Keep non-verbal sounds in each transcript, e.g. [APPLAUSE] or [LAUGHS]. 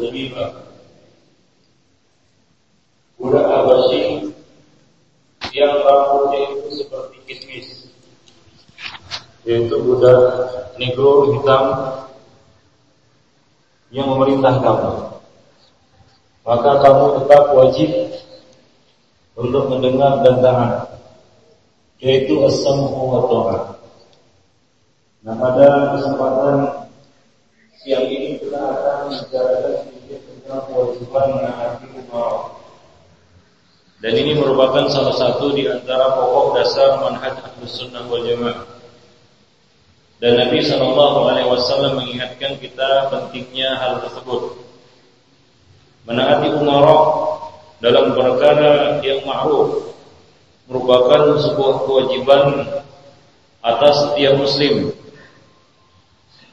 Zabibah Budak Abbasi Yang rambutnya itu seperti kismis. Yaitu budak negro hitam Yang memerintah kamu. Maka kamu tetap wajib Untuk mendengar dan taat Yaitu as-sam'u wa ta'at Nah pada kesempatan siang ini kita akan membicarakan Dan ini merupakan salah satu di antara pokok dasar manhaj ahlus sunnah wal jamaah. Dan Nabi Shallallahu Alaihi Wasallam mengingatkan kita pentingnya hal tersebut. Menaati umarok dalam perkara yang ma'ruf merupakan sebuah kewajiban atas setiap muslim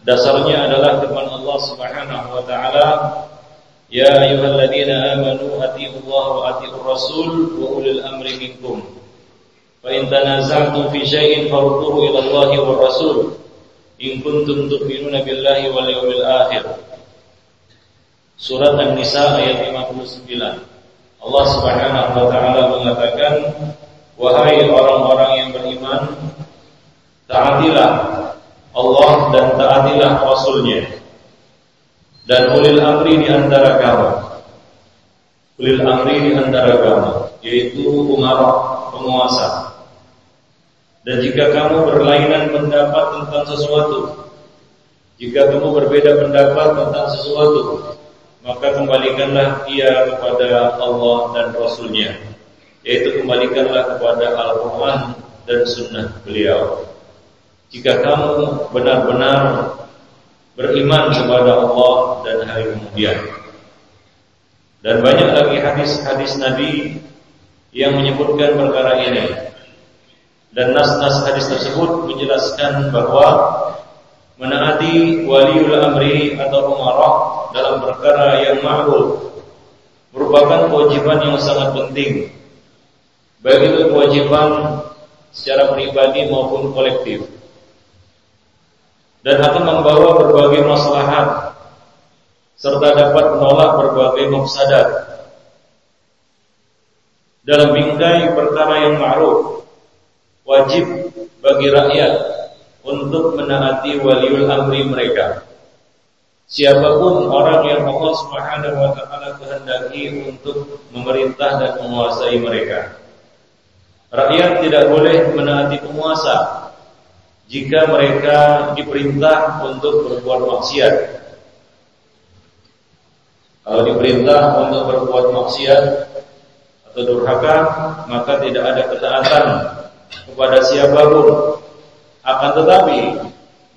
Dasarnya adalah firman Allah Subhanahu wa taala, "Ya ayyuhalladzina amanu atiiullaha wa atiiur rasul wa ulil amri minkum." Fa in tanaza'tum fi syai'in farudduhu ila Allahi wa rasul in kuntum tu'minuna billahi wal yawmil akhir. Surat An-Nisa ayat 59. Allah Subhanahu wa taala mengatakan, "Wahai orang-orang yang beriman, taatilah Allah dan taatilah Rasulnya dan ulil amri di antara kamu ulil amri di antara kamu yaitu umarah penguasa. Dan jika kamu berlainan pendapat tentang sesuatu jika kamu berbeda pendapat tentang sesuatu maka kembalikanlah ia kepada Allah dan Rasulnya yaitu kembalikanlah kepada Al-Quran dan Sunnah beliau. Jika kamu benar-benar beriman kepada Allah dan hari kemudian. Dan banyak lagi hadis-hadis Nabi yang menyebutkan perkara ini. Dan nas-nas hadis tersebut menjelaskan bahwa menaati waliul amri atau umarah dalam perkara yang ma'ruf merupakan kewajiban yang sangat penting. Baik itu kewajiban secara pribadi maupun kolektif dan akan membawa berbagai maslahat serta dapat menolak berbagai mafsadat. Dalam bingkai perkara yang ma'ruf wajib bagi rakyat untuk menaati waliul amri mereka. Siapa pun orang yang Allah Subhanahu wa taala kehendaki untuk memerintah dan menguasai mereka. Rakyat tidak boleh menaati penguasa jika mereka diperintah untuk berbuat maksiat. Kalau diperintah untuk berbuat maksiat atau durhaka, maka tidak ada ketaatan kepada siapa pun. Akan tetapi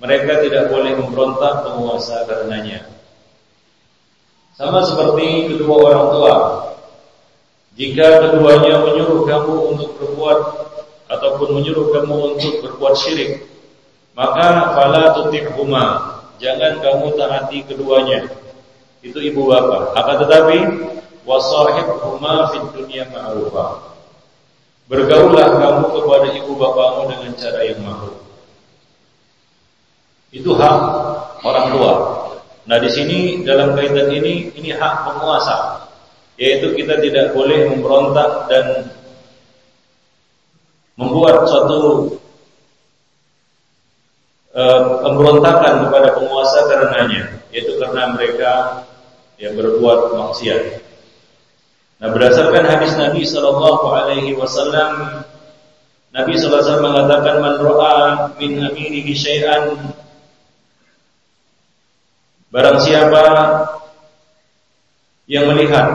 mereka tidak boleh memberontak penguasa karenanya. Sama seperti kedua orang tua. Jika keduanya menyuruh kamu untuk berbuat ataupun menyuruh kamu untuk berbuat syirik, maka fala tuti'huma, jangan kamu taati keduanya. Itu ibu bapak. Akan tetapi wasahibhuma fid dunya ma'rufa. Bergaulah kamu kepada ibu bapakmu dengan cara yang ma'ruf. Itu hak orang tua. Nah, di sini dalam kaitan ini ini hak penguasa, yaitu kita tidak boleh memberontak dan membuat suatu pemberontakan kepada penguasa karenanya, yaitu karena mereka yang berbuat maksiat. Nah, berdasarkan hadis Nabi Shallallahu Alaihi Wasallam, Nabi SAW mengatakan man ro'a min amirihi syai'an Barang siapa yang melihat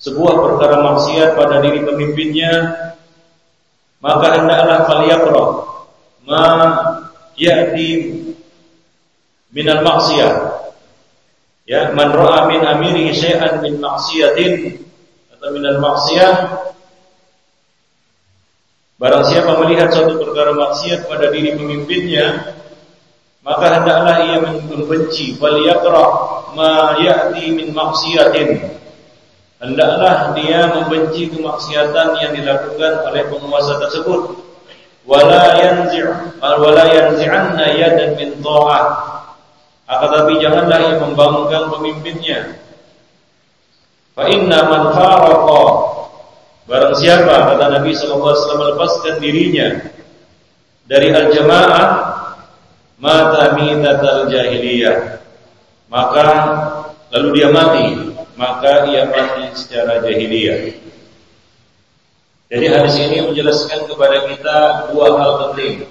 sebuah perkara maksiat pada diri pemimpinnya, maka hendaklah faliyaqra ma ya'ti al maksiyah ya man ra'a min amirihi syai'an min maksiatin atau al maksiyah barang siapa melihat suatu perkara maksiat pada diri pemimpinnya maka hendaklah ia membenci. Wal yaqra ma ya'ti min maksiatin hendaklah dia membenci kemaksiatan yang dilakukan oleh penguasa tersebut wala yanzi' wala yanzi'anna yadan min ta'ah. Akan tapi janganlah ia membangunkan pemimpinnya. Fa inna man faraqa barang siapa kata Nabi sallallahu alaihi wasallam melepaskan dirinya dari al-jamaah mata mitatal jahiliyah. Maka lalu dia mati maka ia mati secara jahiliyah jadi hadis ini menjelaskan kepada kita dua hal penting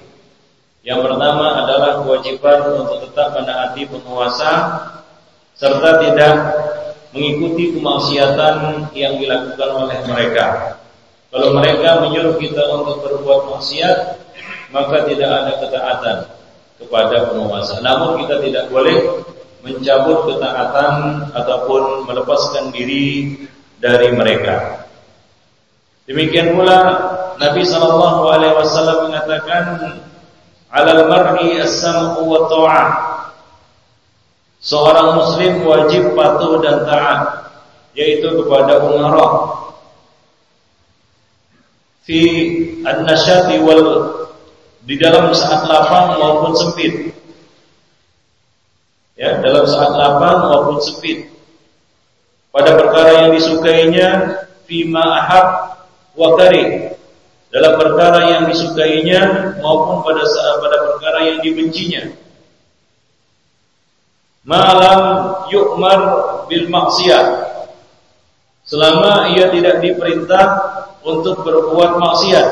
yang pertama adalah kewajiban untuk tetap menaati penguasa serta tidak mengikuti kemaksiatan yang dilakukan oleh mereka. Kalau mereka menyuruh kita untuk berbuat maksiat, maka tidak ada ketaatan kepada penguasa. Namun kita tidak boleh mencabut ketaatan ataupun melepaskan diri dari mereka. Demikian pula Nabi sallallahu alaihi wasallam mengatakan alal mar'i as-sam'u wa ta'ah. Seorang muslim wajib patuh dan taat yaitu kepada umara fi an-nasyati wal di dalam saat lapang maupun sempit. Ya, dalam saat lapang maupun sempit. Pada perkara yang disukainya fima ahab wa karih dalam perkara yang disukainya maupun pada saat pada perkara yang dibencinya. Malam yukmar bil maksiat. Selama ia tidak diperintah untuk berbuat maksiat.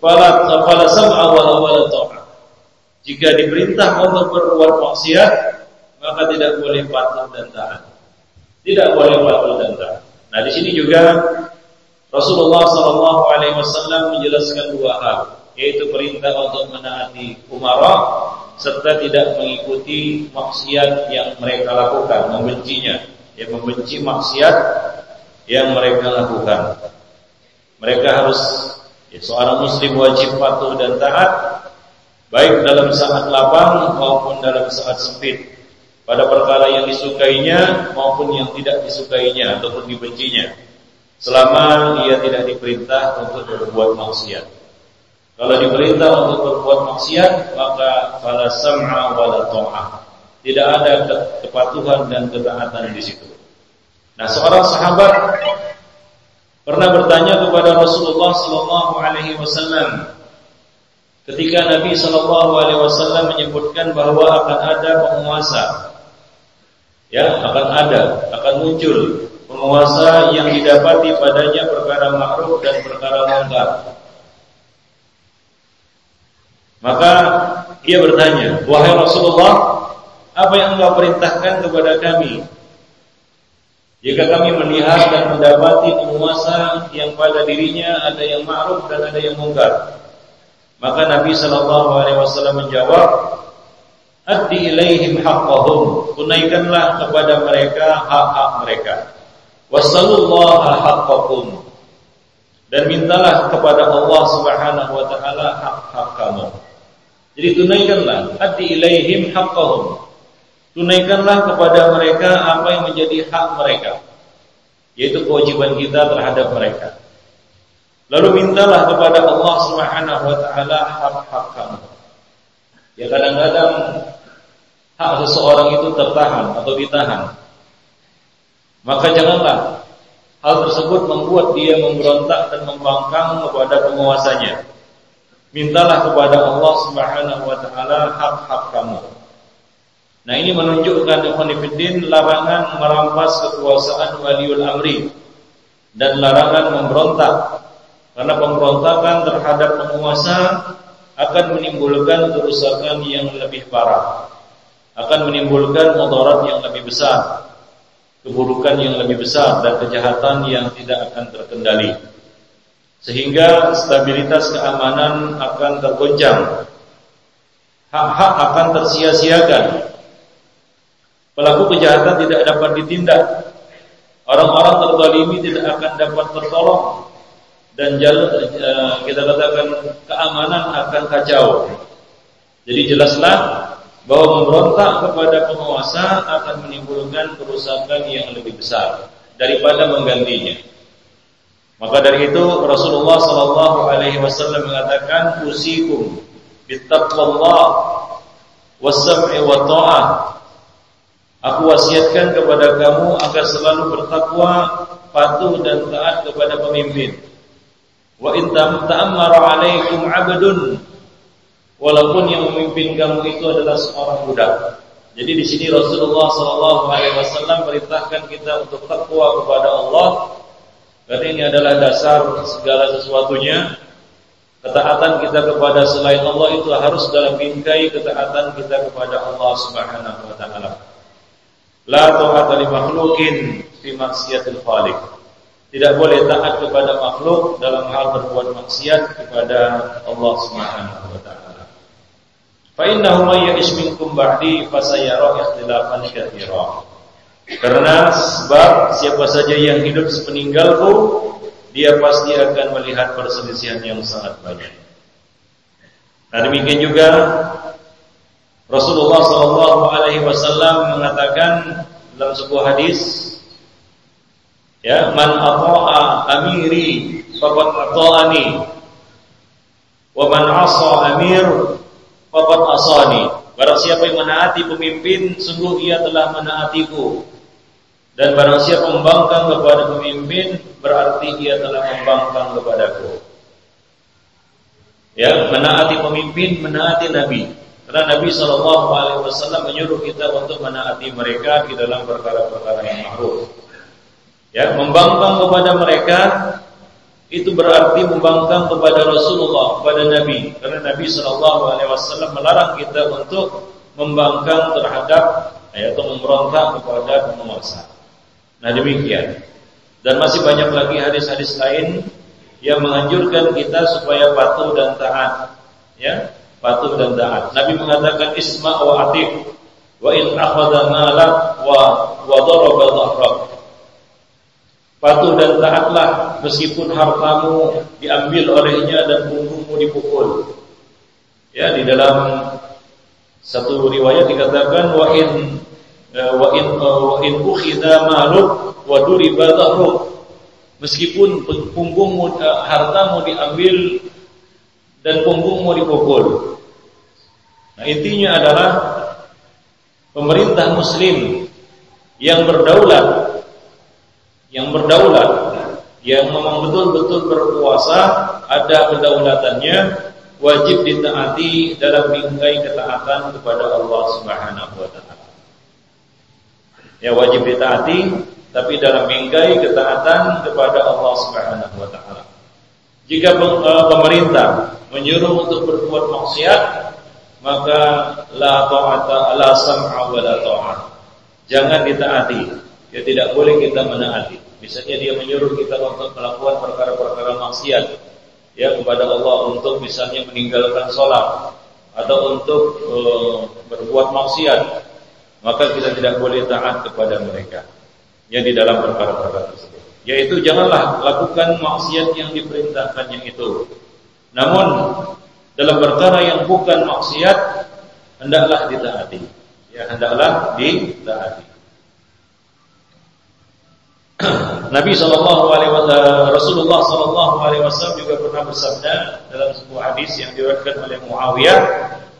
Fala fala sam'a wala wala ta'a. Jika diperintah untuk berbuat maksiat, maka tidak boleh patuh dan taat. Tidak boleh patuh dan taat. Nah, di sini juga Rasulullah Shallallahu Alaihi Wasallam menjelaskan dua hal, yaitu perintah untuk menaati umara serta tidak mengikuti maksiat yang mereka lakukan, membencinya, yang membenci maksiat yang mereka lakukan. Mereka harus ya, seorang muslim wajib patuh dan taat baik dalam saat lapang maupun dalam saat sempit pada perkara yang disukainya maupun yang tidak disukainya ataupun dibencinya selama ia tidak diperintah untuk berbuat maksiat. Kalau diperintah untuk berbuat maksiat, maka fala sam'a wala ta'ah. Tidak ada kepatuhan dan ketaatan di situ. Nah, seorang sahabat pernah bertanya kepada Rasulullah sallallahu alaihi wasallam ketika Nabi sallallahu alaihi wasallam menyebutkan bahwa akan ada penguasa ya akan ada akan muncul penguasa yang didapati padanya perkara makruh dan perkara mungkar. Maka ia bertanya, "Wahai Rasulullah, apa yang Engkau perintahkan kepada kami jika kami melihat dan mendapati penguasa yang pada dirinya ada yang ma'ruf dan ada yang mungkar. Maka Nabi sallallahu alaihi wasallam menjawab, "Addi ilaihim haqqahum." Tunaikanlah kepada mereka hak-hak mereka. Wasallallahu haqqakum dan mintalah kepada Allah Subhanahu wa taala hak-hak kamu. Jadi tunaikanlah ati ilaihim haqqahum. Tunaikanlah kepada mereka apa yang menjadi hak mereka. Yaitu kewajiban kita terhadap mereka. Lalu mintalah kepada Allah Subhanahu wa taala hak-hak kamu. Ya kadang-kadang hak seseorang itu tertahan atau ditahan maka janganlah hal tersebut membuat dia memberontak dan membangkang kepada penguasanya. Mintalah kepada Allah Subhanahu wa taala hak-hak kamu. Nah, ini menunjukkan ikhwanifiddin larangan merampas kekuasaan waliul amri dan larangan memberontak. Karena pemberontakan terhadap penguasa akan menimbulkan kerusakan yang lebih parah. Akan menimbulkan mudarat yang lebih besar keburukan yang lebih besar dan kejahatan yang tidak akan terkendali. Sehingga stabilitas keamanan akan tergoncang. Hak-hak akan tersia-siakan. Pelaku kejahatan tidak dapat ditindak. Orang-orang terzalimi tidak akan dapat tertolong dan jalan eh, kita katakan keamanan akan kacau. Jadi jelaslah bahwa memberontak kepada penguasa akan menimbulkan kerusakan yang lebih besar daripada menggantinya. Maka dari itu Rasulullah Sallallahu Alaihi Wasallam mengatakan usikum bittaqwallah was-sam'i wa ta'ah. Aku wasiatkan kepada kamu agar selalu bertakwa, patuh dan taat kepada pemimpin. Wa in ta'ammara 'alaikum 'abdun walaupun yang memimpin kamu itu adalah seorang budak. Jadi di sini Rasulullah Shallallahu Alaihi Wasallam perintahkan kita untuk takwa kepada Allah. Karena ini adalah dasar segala sesuatunya. Ketaatan kita kepada selain Allah itu harus dalam bingkai ketaatan kita kepada Allah Subhanahu wa taala. La ta'ata li makhluqin fi maksiatil khaliq. Tidak boleh taat kepada makhluk dalam hal berbuat maksiat kepada Allah Subhanahu wa taala. Fa innahu may ya'ish minkum ba'di fasayara ikhtilafan katsira. Karena sebab siapa saja yang hidup sepeninggalku dia pasti akan melihat perselisihan yang sangat banyak. Nah demikian juga Rasulullah Shallallahu Alaihi Wasallam mengatakan dalam sebuah hadis, ya man ata'a amiri faqad ata'ani wa man asa amir faqad asani. Barang siapa yang menaati pemimpin, sungguh ia telah menaatiku. Dan barang siapa membangkang kepada pemimpin Berarti ia telah membangkang kepadaku Ya, menaati pemimpin, menaati Nabi Karena Nabi SAW menyuruh kita untuk menaati mereka Di dalam perkara-perkara yang ma'ruf Ya, membangkang kepada mereka itu berarti membangkang kepada Rasulullah, kepada Nabi. Karena Nabi SAW melarang kita untuk membangkang terhadap ya, atau memberontak kepada penguasa. Nah demikian. Dan masih banyak lagi hadis-hadis lain yang menganjurkan kita supaya patuh dan taat. Ya, patuh dan taat. Nabi mengatakan isma wa atik wa in akhadha malak wa wa daraba dhahrak. Patuh dan taatlah meskipun hartamu diambil olehnya dan punggungmu dipukul. Ya, di dalam satu riwayat dikatakan wa in Eh, wa in eh, wa in ukhidha maluk wa duriba dhahruk meskipun punggungmu eh, hartamu diambil dan punggungmu dipukul nah intinya adalah pemerintah muslim yang berdaulat yang berdaulat yang memang betul-betul berkuasa ada kedaulatannya wajib ditaati dalam bingkai ketaatan kepada Allah Subhanahu wa taala ya wajib ditaati tapi dalam bingkai ketaatan kepada Allah Subhanahu wa taala. Jika eh, pemerintah menyuruh untuk berbuat maksiat, maka la ta'ata la sam'a wa la ta'at. Jangan ditaati. Ya tidak boleh kita menaati. Misalnya dia menyuruh kita untuk melakukan perkara-perkara maksiat ya kepada Allah untuk misalnya meninggalkan sholat atau untuk uh, berbuat maksiat maka kita tidak boleh taat kepada mereka yang di dalam perkara-perkara tersebut. Yaitu janganlah lakukan maksiat yang diperintahkannya itu. Namun dalam perkara yang bukan maksiat hendaklah ditaati. Ya, hendaklah ditaati. [CLEARS THROAT] Nabi Shallallahu Alaihi Wasallam, Rasulullah Shallallahu Alaihi Wasallam juga pernah bersabda dalam sebuah hadis yang diriwayatkan oleh Muawiyah,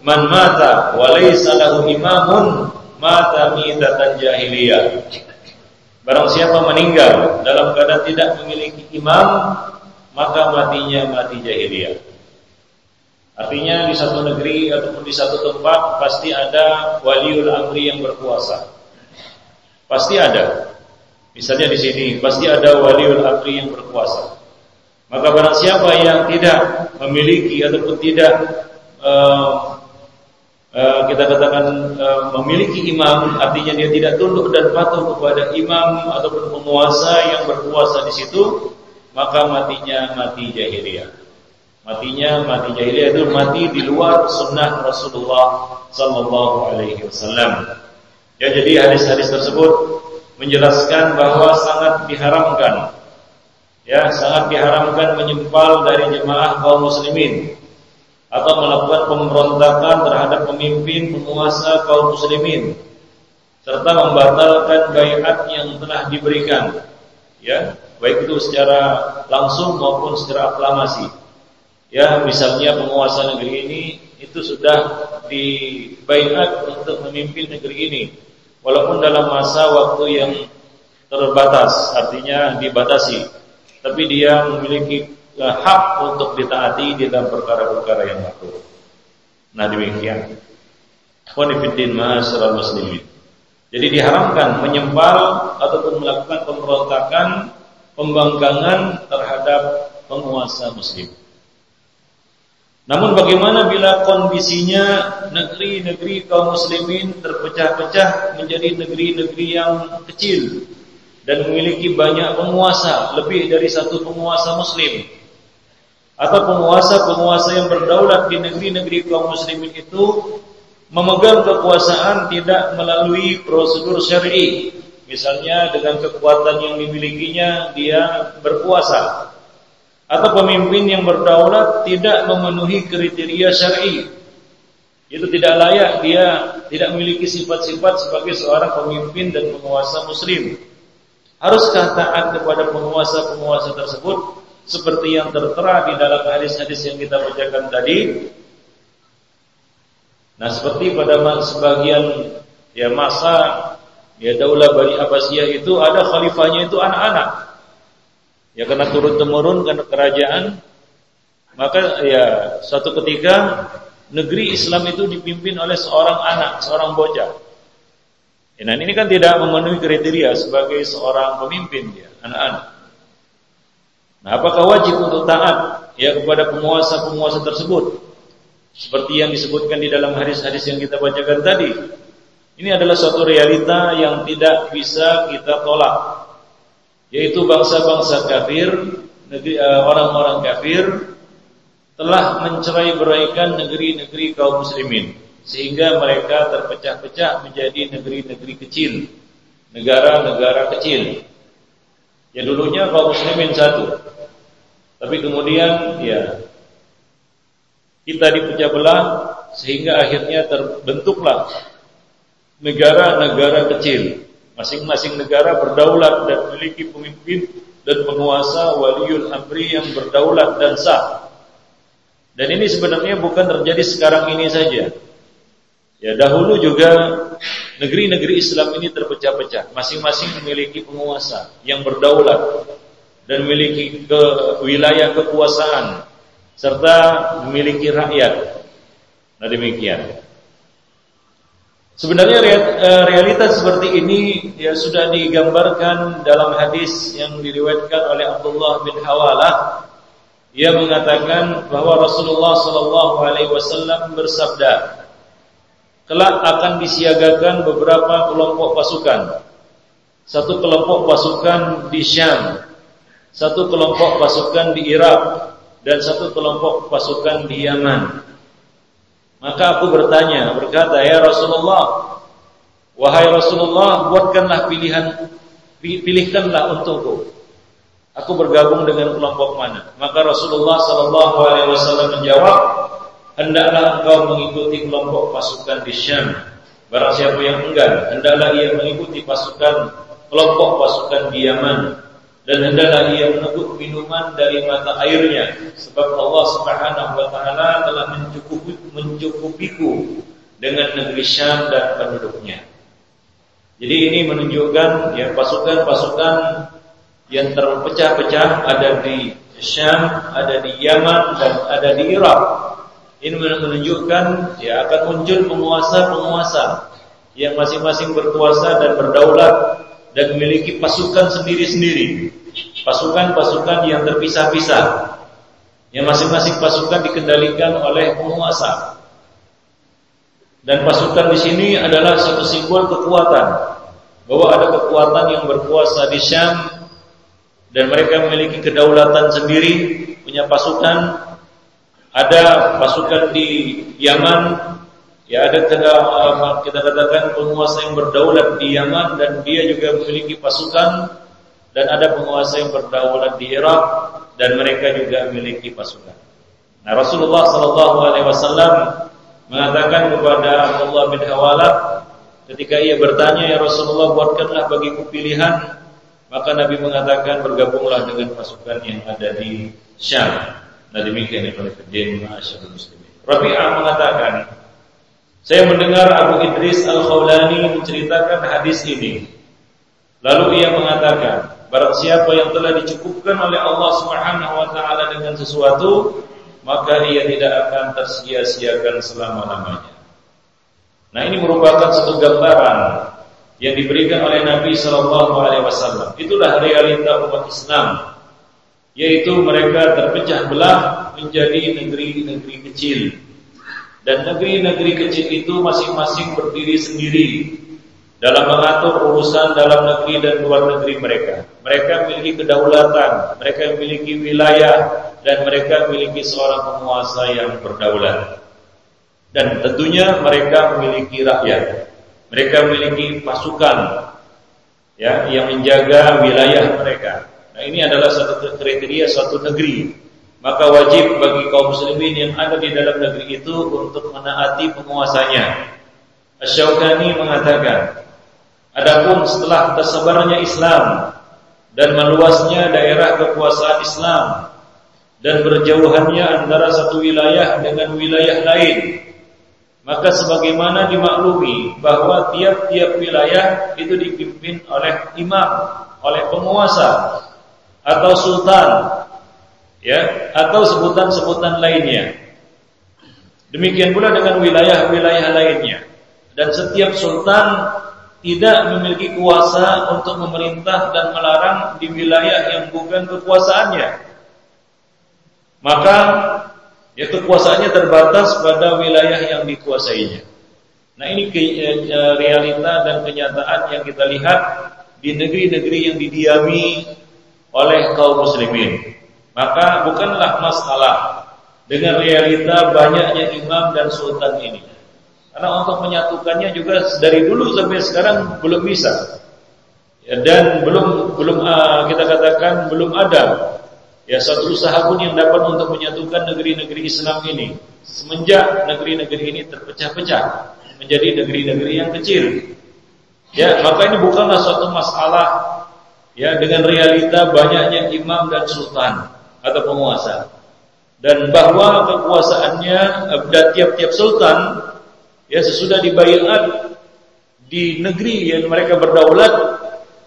"Man mata wa laysa lahu imamun mata mitatan jahiliyah. Barang siapa meninggal dalam keadaan tidak memiliki imam, maka matinya mati jahiliyah. Artinya di satu negeri ataupun di satu tempat pasti ada waliul amri yang berkuasa. Pasti ada. Misalnya di sini pasti ada waliul amri yang berkuasa. Maka barang siapa yang tidak memiliki ataupun tidak uh, Eh, kita katakan uh, memiliki imam artinya dia tidak tunduk dan patuh kepada imam ataupun penguasa yang berkuasa di situ maka matinya mati jahiliyah matinya mati jahiliyah itu mati di luar sunnah Rasulullah Sallallahu Alaihi Wasallam ya jadi hadis-hadis tersebut menjelaskan bahwa sangat diharamkan ya sangat diharamkan menyempal dari jemaah kaum muslimin atau melakukan pemberontakan terhadap pemimpin penguasa kaum muslimin serta membatalkan bayat yang telah diberikan ya baik itu secara langsung maupun secara aklamasi. Ya misalnya penguasa negeri ini itu sudah dibaiat untuk memimpin negeri ini walaupun dalam masa waktu yang terbatas artinya dibatasi tapi dia memiliki eh, hak untuk ditaati di dalam perkara-perkara yang makruh. Nah demikian. Khonifuddin ma'asyiral muslimin. Jadi diharamkan menyempal ataupun melakukan pemberontakan pembangkangan terhadap penguasa muslim namun bagaimana bila kondisinya negeri-negeri kaum muslimin terpecah-pecah menjadi negeri-negeri yang kecil dan memiliki banyak penguasa, lebih dari satu penguasa muslim. Atau penguasa-penguasa yang berdaulat di negeri-negeri kaum muslimin itu memegang kekuasaan tidak melalui prosedur syar'i. Misalnya dengan kekuatan yang dimilikinya dia berkuasa atau pemimpin yang berdaulat tidak memenuhi kriteria syar'i. Itu tidak layak dia tidak memiliki sifat-sifat sebagai seorang pemimpin dan penguasa muslim. Haruskah taat kepada penguasa-penguasa tersebut seperti yang tertera di dalam hadis-hadis yang kita bacakan tadi? Nah, seperti pada sebagian ya masa ya daulah Bani Abbasiyah itu ada khalifahnya itu anak-anak. Ya karena turun temurun karena kerajaan maka ya suatu ketika negeri Islam itu dipimpin oleh seorang anak, seorang bocah. Ya, nah ini kan tidak memenuhi kriteria sebagai seorang pemimpin dia, anak-anak. Nah, apakah wajib untuk taat ya kepada penguasa-penguasa tersebut? Seperti yang disebutkan di dalam hadis-hadis yang kita bacakan tadi. Ini adalah suatu realita yang tidak bisa kita tolak yaitu bangsa-bangsa kafir, eh, orang-orang kafir telah mencerai beraikan negeri-negeri kaum muslimin sehingga mereka terpecah-pecah menjadi negeri-negeri kecil, negara-negara kecil. Ya dulunya kaum muslimin satu. Tapi kemudian ya kita dipecah belah sehingga akhirnya terbentuklah negara-negara kecil Masing-masing negara berdaulat dan memiliki pemimpin dan penguasa waliul amri yang berdaulat dan sah. Dan ini sebenarnya bukan terjadi sekarang ini saja. Ya dahulu juga negeri-negeri Islam ini terpecah-pecah, masing-masing memiliki penguasa yang berdaulat dan memiliki ke wilayah kekuasaan serta memiliki rakyat. Nah demikian. Sebenarnya eh, realitas seperti ini ya sudah digambarkan dalam hadis yang diriwayatkan oleh Abdullah bin Hawalah. Ia mengatakan bahwa Rasulullah Shallallahu Alaihi Wasallam bersabda, kelak akan disiagakan beberapa kelompok pasukan. Satu kelompok pasukan di Syam, satu kelompok pasukan di Irak, dan satu kelompok pasukan di Yaman. Maka aku bertanya, berkata, "Ya Rasulullah, wahai Rasulullah, buatkanlah pilihan pilihkanlah untukku. Aku bergabung dengan kelompok mana?" Maka Rasulullah sallallahu alaihi wasallam menjawab, "Hendaklah engkau mengikuti kelompok pasukan di Syam. Barang siapa yang enggan, hendaklah ia mengikuti pasukan kelompok pasukan di Yaman." Dan hendaklah ia meneguk minuman dari mata airnya sebab Allah Subhanahu wa taala telah mencukupi mencukupiku dengan negeri Syam dan penduduknya. Jadi ini menunjukkan ya pasukan-pasukan yang terpecah-pecah ada di Syam, ada di Yaman dan ada di Irak. Ini menunjukkan ya akan muncul penguasa-penguasa yang masing-masing berkuasa dan berdaulat dan memiliki pasukan sendiri-sendiri. Pasukan-pasukan yang terpisah-pisah. Yang masing-masing pasukan dikendalikan oleh penguasa. Dan pasukan di sini adalah satu simbol kekuatan. Bahwa ada kekuatan yang berkuasa di Syam dan mereka memiliki kedaulatan sendiri, punya pasukan. Ada pasukan di Yaman Ya ada kita katakan penguasa yang berdaulat di Yaman dan dia juga memiliki pasukan dan ada penguasa yang berdaulat di Irak dan mereka juga memiliki pasukan. Nah Rasulullah Sallallahu Alaihi Wasallam mengatakan kepada Abdullah bin Hawalah ketika ia bertanya ya Rasulullah buatkanlah bagiku pilihan maka Nabi mengatakan bergabunglah dengan pasukan yang ada di Syam. Nah demikian yang Ma'asyarul Muslimin. Rabi'ah mengatakan, saya mendengar Abu Idris Al-Khawlani menceritakan hadis ini. Lalu ia mengatakan, barang siapa yang telah dicukupkan oleh Allah Subhanahu wa taala dengan sesuatu, maka ia tidak akan tersia-siakan selama-lamanya. Nah, ini merupakan satu gambaran yang diberikan oleh Nabi Shallallahu alaihi wasallam. Itulah realita umat Islam, yaitu mereka terpecah belah menjadi negeri-negeri kecil. Dan negeri-negeri kecil itu masing-masing berdiri sendiri dalam mengatur urusan dalam negeri dan luar negeri mereka. Mereka memiliki kedaulatan, mereka memiliki wilayah, dan mereka memiliki seorang penguasa yang berdaulat. Dan tentunya mereka memiliki rakyat. Mereka memiliki pasukan ya yang menjaga wilayah mereka. Nah, ini adalah satu kriteria suatu negeri. Maka wajib bagi kaum muslimin yang ada di dalam negeri itu untuk menaati penguasanya. Asy-Syaukani mengatakan, Adapun setelah tersebarnya Islam dan meluasnya daerah kekuasaan Islam dan berjauhannya antara satu wilayah dengan wilayah lain, maka sebagaimana dimaklumi bahwa tiap-tiap wilayah itu dipimpin oleh imam, oleh penguasa atau sultan, ya, atau sebutan-sebutan lainnya. Demikian pula dengan wilayah-wilayah lainnya. Dan setiap sultan tidak memiliki kuasa untuk memerintah dan melarang di wilayah yang bukan kekuasaannya. Maka ya kekuasaannya terbatas pada wilayah yang dikuasainya. Nah ini ke, e, realita dan kenyataan yang kita lihat di negeri-negeri yang didiami oleh kaum muslimin. Maka bukanlah masalah dengan realita banyaknya imam dan sultan ini. Karena untuk menyatukannya juga dari dulu sampai sekarang belum bisa. Ya, dan belum belum uh, kita katakan belum ada ya satu usaha pun yang dapat untuk menyatukan negeri-negeri Islam ini semenjak negeri-negeri ini terpecah-pecah menjadi negeri-negeri yang kecil. Ya, maka ini bukanlah suatu masalah ya dengan realita banyaknya imam dan sultan atau penguasa. Dan bahwa kekuasaannya dan tiap-tiap sultan ya sesudah dibayar di negeri yang mereka berdaulat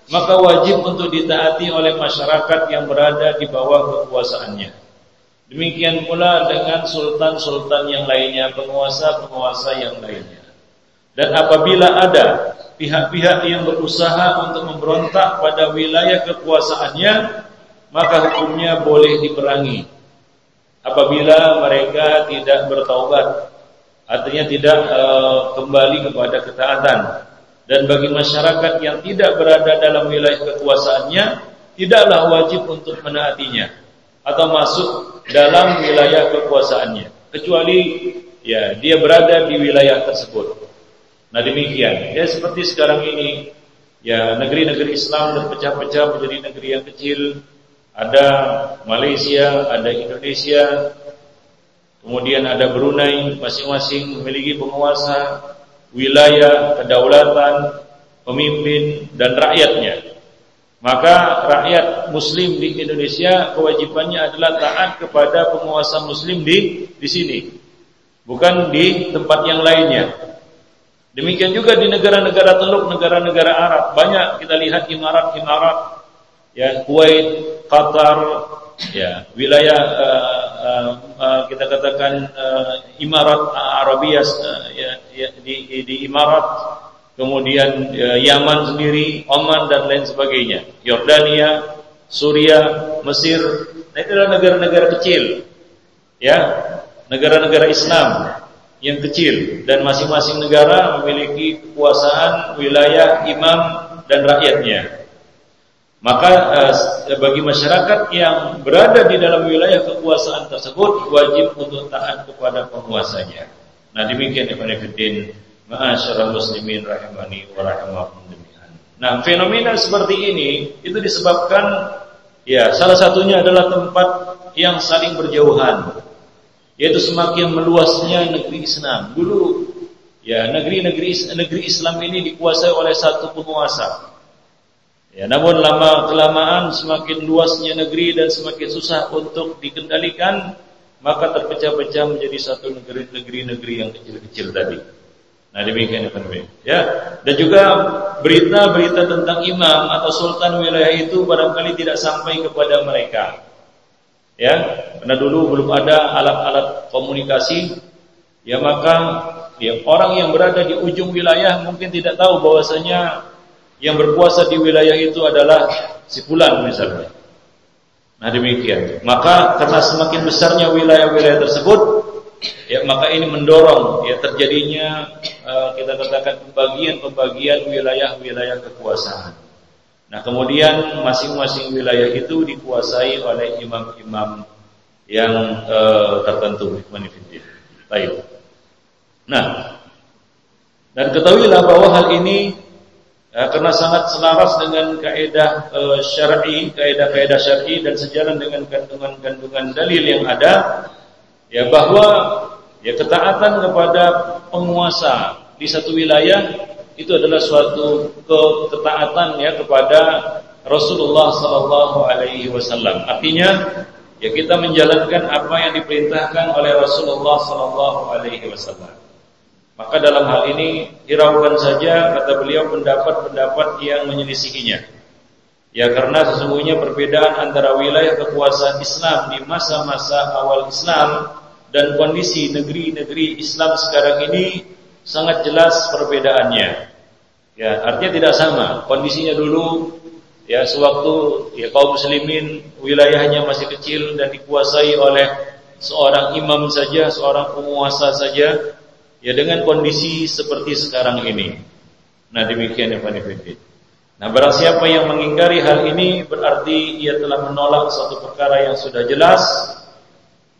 maka wajib untuk ditaati oleh masyarakat yang berada di bawah kekuasaannya. Demikian pula dengan sultan-sultan yang lainnya, penguasa-penguasa yang lainnya. Dan apabila ada pihak-pihak yang berusaha untuk memberontak pada wilayah kekuasaannya, maka hukumnya boleh diperangi. Apabila mereka tidak bertaubat artinya tidak uh, kembali kepada ketaatan dan bagi masyarakat yang tidak berada dalam wilayah kekuasaannya tidaklah wajib untuk menaatinya atau masuk dalam wilayah kekuasaannya kecuali ya dia berada di wilayah tersebut. Nah demikian ya seperti sekarang ini ya negeri-negeri Islam terpecah-pecah menjadi negeri yang kecil ada Malaysia, ada Indonesia, Kemudian ada Brunei, masing-masing memiliki penguasa, wilayah, kedaulatan, pemimpin dan rakyatnya. Maka rakyat muslim di Indonesia kewajibannya adalah taat kepada penguasa muslim di di sini. Bukan di tempat yang lainnya. Demikian juga di negara-negara Teluk, negara-negara Arab. Banyak kita lihat imarat-imarat ya Kuwait, Qatar, ya wilayah uh, uh, uh, kita katakan uh, Imarat Arabia uh, ya, ya, di, di Imarat, kemudian uh, Yaman sendiri, Oman dan lain sebagainya, Yordania, Suria, Mesir, nah itu adalah negara-negara kecil, ya negara-negara Islam yang kecil dan masing-masing negara memiliki kekuasaan wilayah imam dan rakyatnya. Maka eh, bagi masyarakat yang berada di dalam wilayah kekuasaan tersebut wajib untuk taat kepada penguasanya. Nah demikian Ibn Fiddin Ma'asyarul muslimin rahimani wa demikian. Nah fenomena seperti ini itu disebabkan ya salah satunya adalah tempat yang saling berjauhan yaitu semakin meluasnya negeri Islam. Dulu ya negeri-negeri negeri Islam ini dikuasai oleh satu penguasa Ya, namun lama kelamaan semakin luasnya negeri dan semakin susah untuk dikendalikan, maka terpecah-pecah menjadi satu negeri-negeri-negeri yang kecil-kecil tadi. Nah demikian ya. Dan juga berita-berita tentang imam atau sultan wilayah itu barangkali tidak sampai kepada mereka. Ya, karena dulu belum ada alat-alat komunikasi, ya maka ya, orang yang berada di ujung wilayah mungkin tidak tahu bahwasanya yang berpuasa di wilayah itu adalah si fulan misalnya. Nah demikian. Maka karena semakin besarnya wilayah-wilayah tersebut, ya maka ini mendorong ya terjadinya uh, kita katakan pembagian-pembagian wilayah-wilayah kekuasaan. Nah kemudian masing-masing wilayah itu dikuasai oleh imam-imam yang uh, tertentu. Baik. Nah, dan ketahuilah bahwa hal ini ya, karena sangat selaras dengan kaidah uh, syar'i, kaidah-kaidah syar'i dan sejalan dengan kandungan-kandungan dalil yang ada ya bahwa ya ketaatan kepada penguasa di satu wilayah itu adalah suatu ketaatan ya kepada Rasulullah sallallahu alaihi wasallam. Artinya ya kita menjalankan apa yang diperintahkan oleh Rasulullah sallallahu alaihi wasallam. Maka dalam hal ini hiraukan saja kata beliau pendapat-pendapat yang menyelisihinya. Ya karena sesungguhnya perbedaan antara wilayah kekuasaan Islam di masa-masa awal Islam dan kondisi negeri-negeri Islam sekarang ini sangat jelas perbedaannya. Ya, artinya tidak sama. Kondisinya dulu ya sewaktu ya kaum muslimin wilayahnya masih kecil dan dikuasai oleh seorang imam saja, seorang penguasa saja ya dengan kondisi seperti sekarang ini. Nah demikian ya Pak Nah barang siapa yang mengingkari hal ini berarti ia telah menolak suatu perkara yang sudah jelas,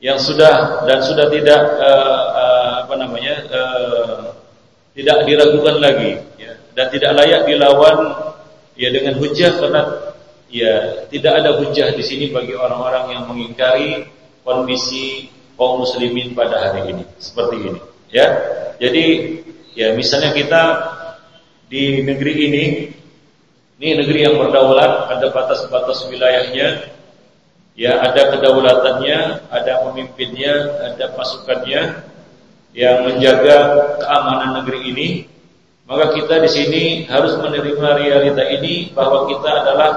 yang sudah dan sudah tidak uh, uh, apa namanya uh, tidak diragukan lagi, ya, dan tidak layak dilawan ya dengan hujah karena ya tidak ada hujah di sini bagi orang-orang yang mengingkari kondisi kaum muslimin pada hari ini seperti ini. Ya, jadi ya misalnya kita di negeri ini, ini negeri yang berdaulat, ada batas-batas wilayahnya, ya ada kedaulatannya, ada pemimpinnya, ada pasukannya yang menjaga keamanan negeri ini. Maka kita di sini harus menerima realita ini bahwa kita adalah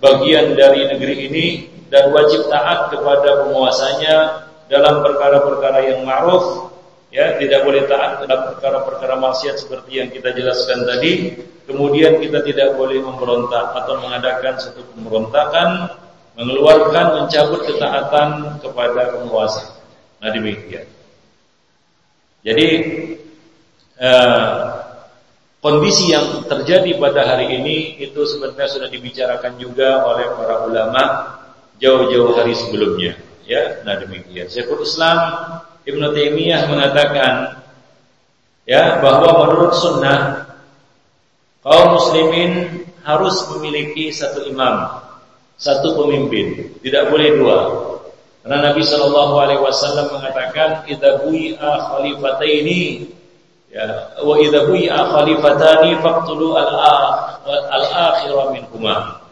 bagian dari negeri ini dan wajib taat kepada penguasanya dalam perkara-perkara yang ma'ruf ya tidak boleh taat dalam perkara-perkara maksiat seperti yang kita jelaskan tadi. Kemudian kita tidak boleh memberontak atau mengadakan satu pemberontakan mengeluarkan mencabut ketaatan kepada penguasa. Nah demikian. Jadi eh, kondisi yang terjadi pada hari ini itu sebenarnya sudah dibicarakan juga oleh para ulama jauh-jauh hari sebelumnya. Ya nah demikian. Syekhul Islam Ibnu Taimiyah mengatakan ya bahwa menurut sunnah kaum muslimin harus memiliki satu imam, satu pemimpin, tidak boleh dua. Karena Nabi Shallallahu Alaihi Wasallam mengatakan, "Idza bui'a khalifataini ya wa idza bui'a khalifatani faqtulu al-akhira minhuma."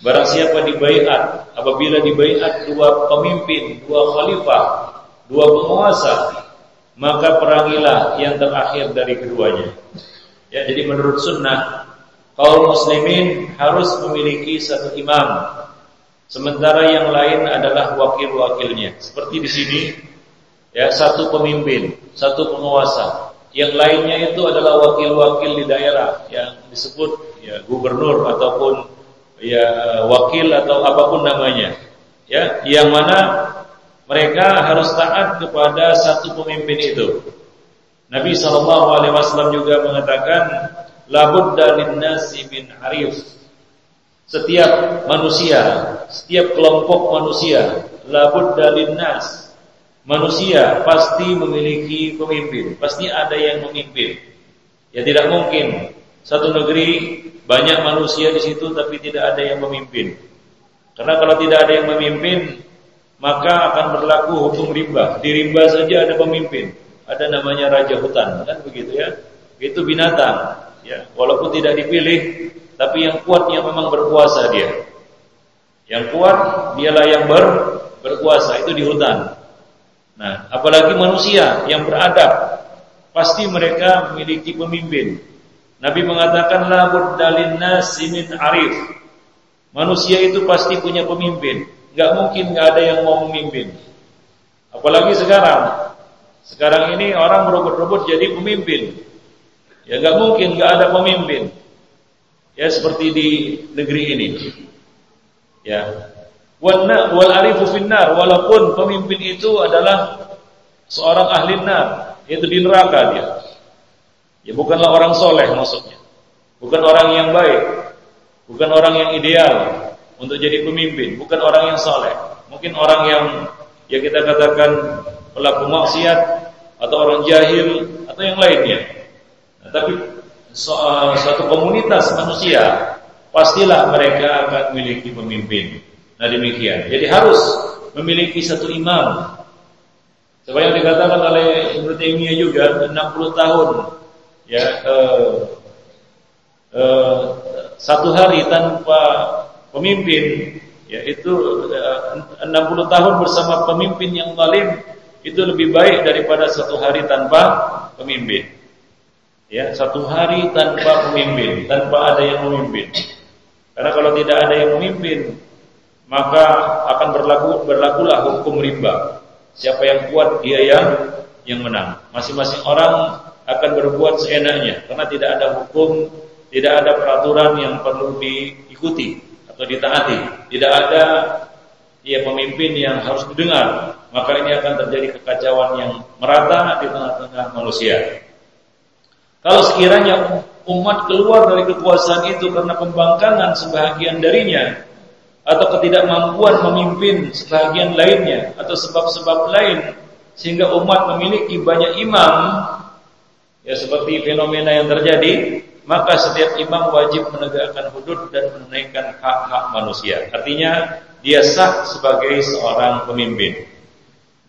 Barang siapa dibaiat, apabila dibaiat dua pemimpin, dua khalifah, dua penguasa, maka perangilah yang terakhir dari keduanya. Ya, jadi menurut sunnah kaum muslimin harus memiliki satu imam, sementara yang lain adalah wakil-wakilnya. Seperti di sini, ya satu pemimpin, satu penguasa, yang lainnya itu adalah wakil-wakil di daerah yang disebut ya gubernur ataupun ya wakil atau apa pun namanya. Ya, yang mana mereka harus taat kepada satu pemimpin itu. Nabi Shallallahu Alaihi Wasallam juga mengatakan, labudda nasi bin arif. Setiap manusia, setiap kelompok manusia, labudda nas. Manusia pasti memiliki pemimpin, pasti ada yang memimpin. Ya tidak mungkin satu negeri banyak manusia di situ tapi tidak ada yang memimpin. Karena kalau tidak ada yang memimpin, maka akan berlaku hukum rimba. Di rimba saja ada pemimpin, ada namanya raja hutan, kan begitu ya. Itu binatang, ya. Walaupun tidak dipilih, tapi yang kuat yang memang berkuasa dia. Yang kuat dialah yang ber, berkuasa itu di hutan. Nah, apalagi manusia yang beradab, pasti mereka memiliki pemimpin. Nabi mengatakan la buddalin nasi min arif. Manusia itu pasti punya pemimpin. Gak mungkin gak ada yang mau memimpin. Apalagi sekarang. Sekarang ini orang berebut-rebut jadi pemimpin. Ya gak mungkin gak ada pemimpin. Ya seperti di negeri ini. Ya. Wal arifu finnar walaupun pemimpin itu adalah seorang ahli nar, itu di neraka dia. Ya bukanlah orang soleh maksudnya. Bukan orang yang baik. Bukan orang yang ideal untuk jadi pemimpin, bukan orang yang soleh. Mungkin orang yang ya kita katakan pelaku maksiat atau orang jahil atau yang lainnya. Nah, tapi so, uh, suatu komunitas manusia pastilah mereka akan memiliki pemimpin. Nah demikian. Jadi harus memiliki satu imam. Seperti yang dikatakan oleh Ibnu Taimiyah juga 60 tahun ya eh, eh, satu hari tanpa pemimpin yaitu 60 eh, tahun bersama pemimpin yang zalim itu lebih baik daripada satu hari tanpa pemimpin. Ya, satu hari tanpa pemimpin, tanpa ada yang memimpin. Karena kalau tidak ada yang memimpin, maka akan berlaku berlakulah hukum riba. Siapa yang kuat dia yang yang menang. Masing-masing orang akan berbuat seenaknya karena tidak ada hukum, tidak ada peraturan yang perlu diikuti atau ditaati. Tidak ada ya pemimpin yang harus didengar, maka ini akan terjadi kekacauan yang merata di tengah-tengah manusia. Kalau sekiranya umat keluar dari kekuasaan itu karena pembangkangan sebahagian darinya atau ketidakmampuan memimpin sebahagian lainnya atau sebab-sebab lain sehingga umat memiliki banyak imam ya seperti fenomena yang terjadi maka setiap imam wajib menegakkan hudud dan menunaikan hak-hak manusia. Artinya dia sah sebagai seorang pemimpin.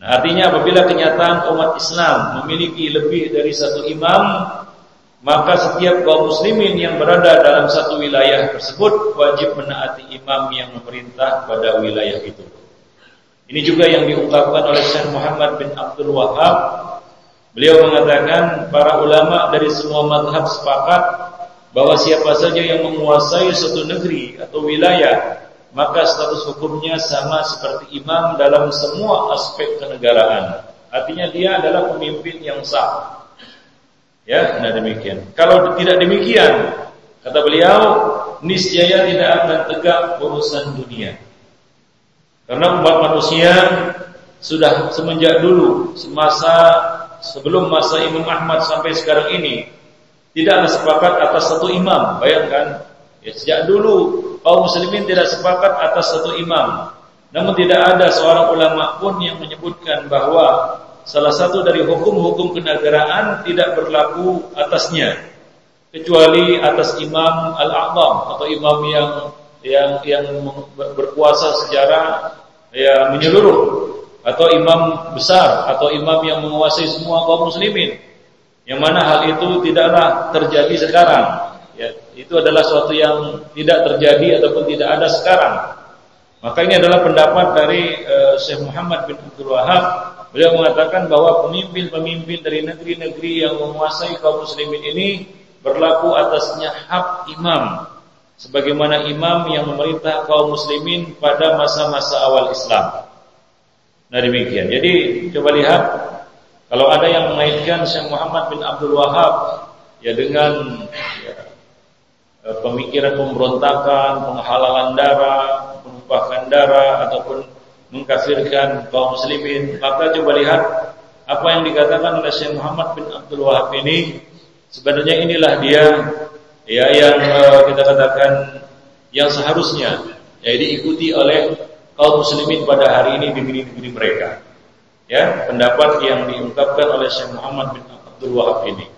Nah, artinya apabila kenyataan umat Islam memiliki lebih dari satu imam, maka setiap kaum muslimin yang berada dalam satu wilayah tersebut wajib menaati imam yang memerintah pada wilayah itu. Ini juga yang diungkapkan oleh Syekh Muhammad bin Abdul Wahab. Beliau mengatakan para ulama dari semua madhab sepakat bahwa siapa saja yang menguasai suatu negeri atau wilayah maka status hukumnya sama seperti imam dalam semua aspek kenegaraan. Artinya dia adalah pemimpin yang sah. Ya, nah demikian. Kalau tidak demikian, kata beliau, niscaya tidak akan tegak urusan dunia. Karena umat manusia sudah semenjak dulu semasa sebelum masa Imam Ahmad sampai sekarang ini Tidaklah sepakat atas satu imam. Bayangkan, ya, sejak dulu kaum muslimin tidak sepakat atas satu imam. Namun tidak ada seorang ulama pun yang menyebutkan bahwa salah satu dari hukum-hukum kenegaraan tidak berlaku atasnya kecuali atas imam al-a'zam atau imam yang yang yang berkuasa secara ya menyeluruh atau imam besar atau imam yang menguasai semua kaum muslimin yang mana hal itu tidaklah terjadi sekarang. Ya, itu adalah suatu yang tidak terjadi ataupun tidak ada sekarang. Maka ini adalah pendapat dari uh, Syekh Muhammad bin Abdul Wahab. Beliau mengatakan bahwa pemimpin-pemimpin dari negeri-negeri yang menguasai kaum muslimin ini berlaku atasnya hak imam sebagaimana imam yang memerintah kaum muslimin pada masa-masa awal Islam. Nah demikian. Jadi coba lihat kalau ada yang mengaitkan Syekh Muhammad bin Abdul Wahab ya dengan ya, eh, pemikiran pemberontakan, penghalalan darah, menumpahkan darah ataupun mengkafirkan kaum muslimin, maka coba lihat apa yang dikatakan oleh Syekh Muhammad bin Abdul Wahab ini sebenarnya inilah dia ya yang uh, kita katakan yang seharusnya ya diikuti oleh kaum muslimin pada hari ini di negeri-negeri mereka ya pendapat yang diungkapkan oleh Syekh Muhammad bin Abdul Wahab ini.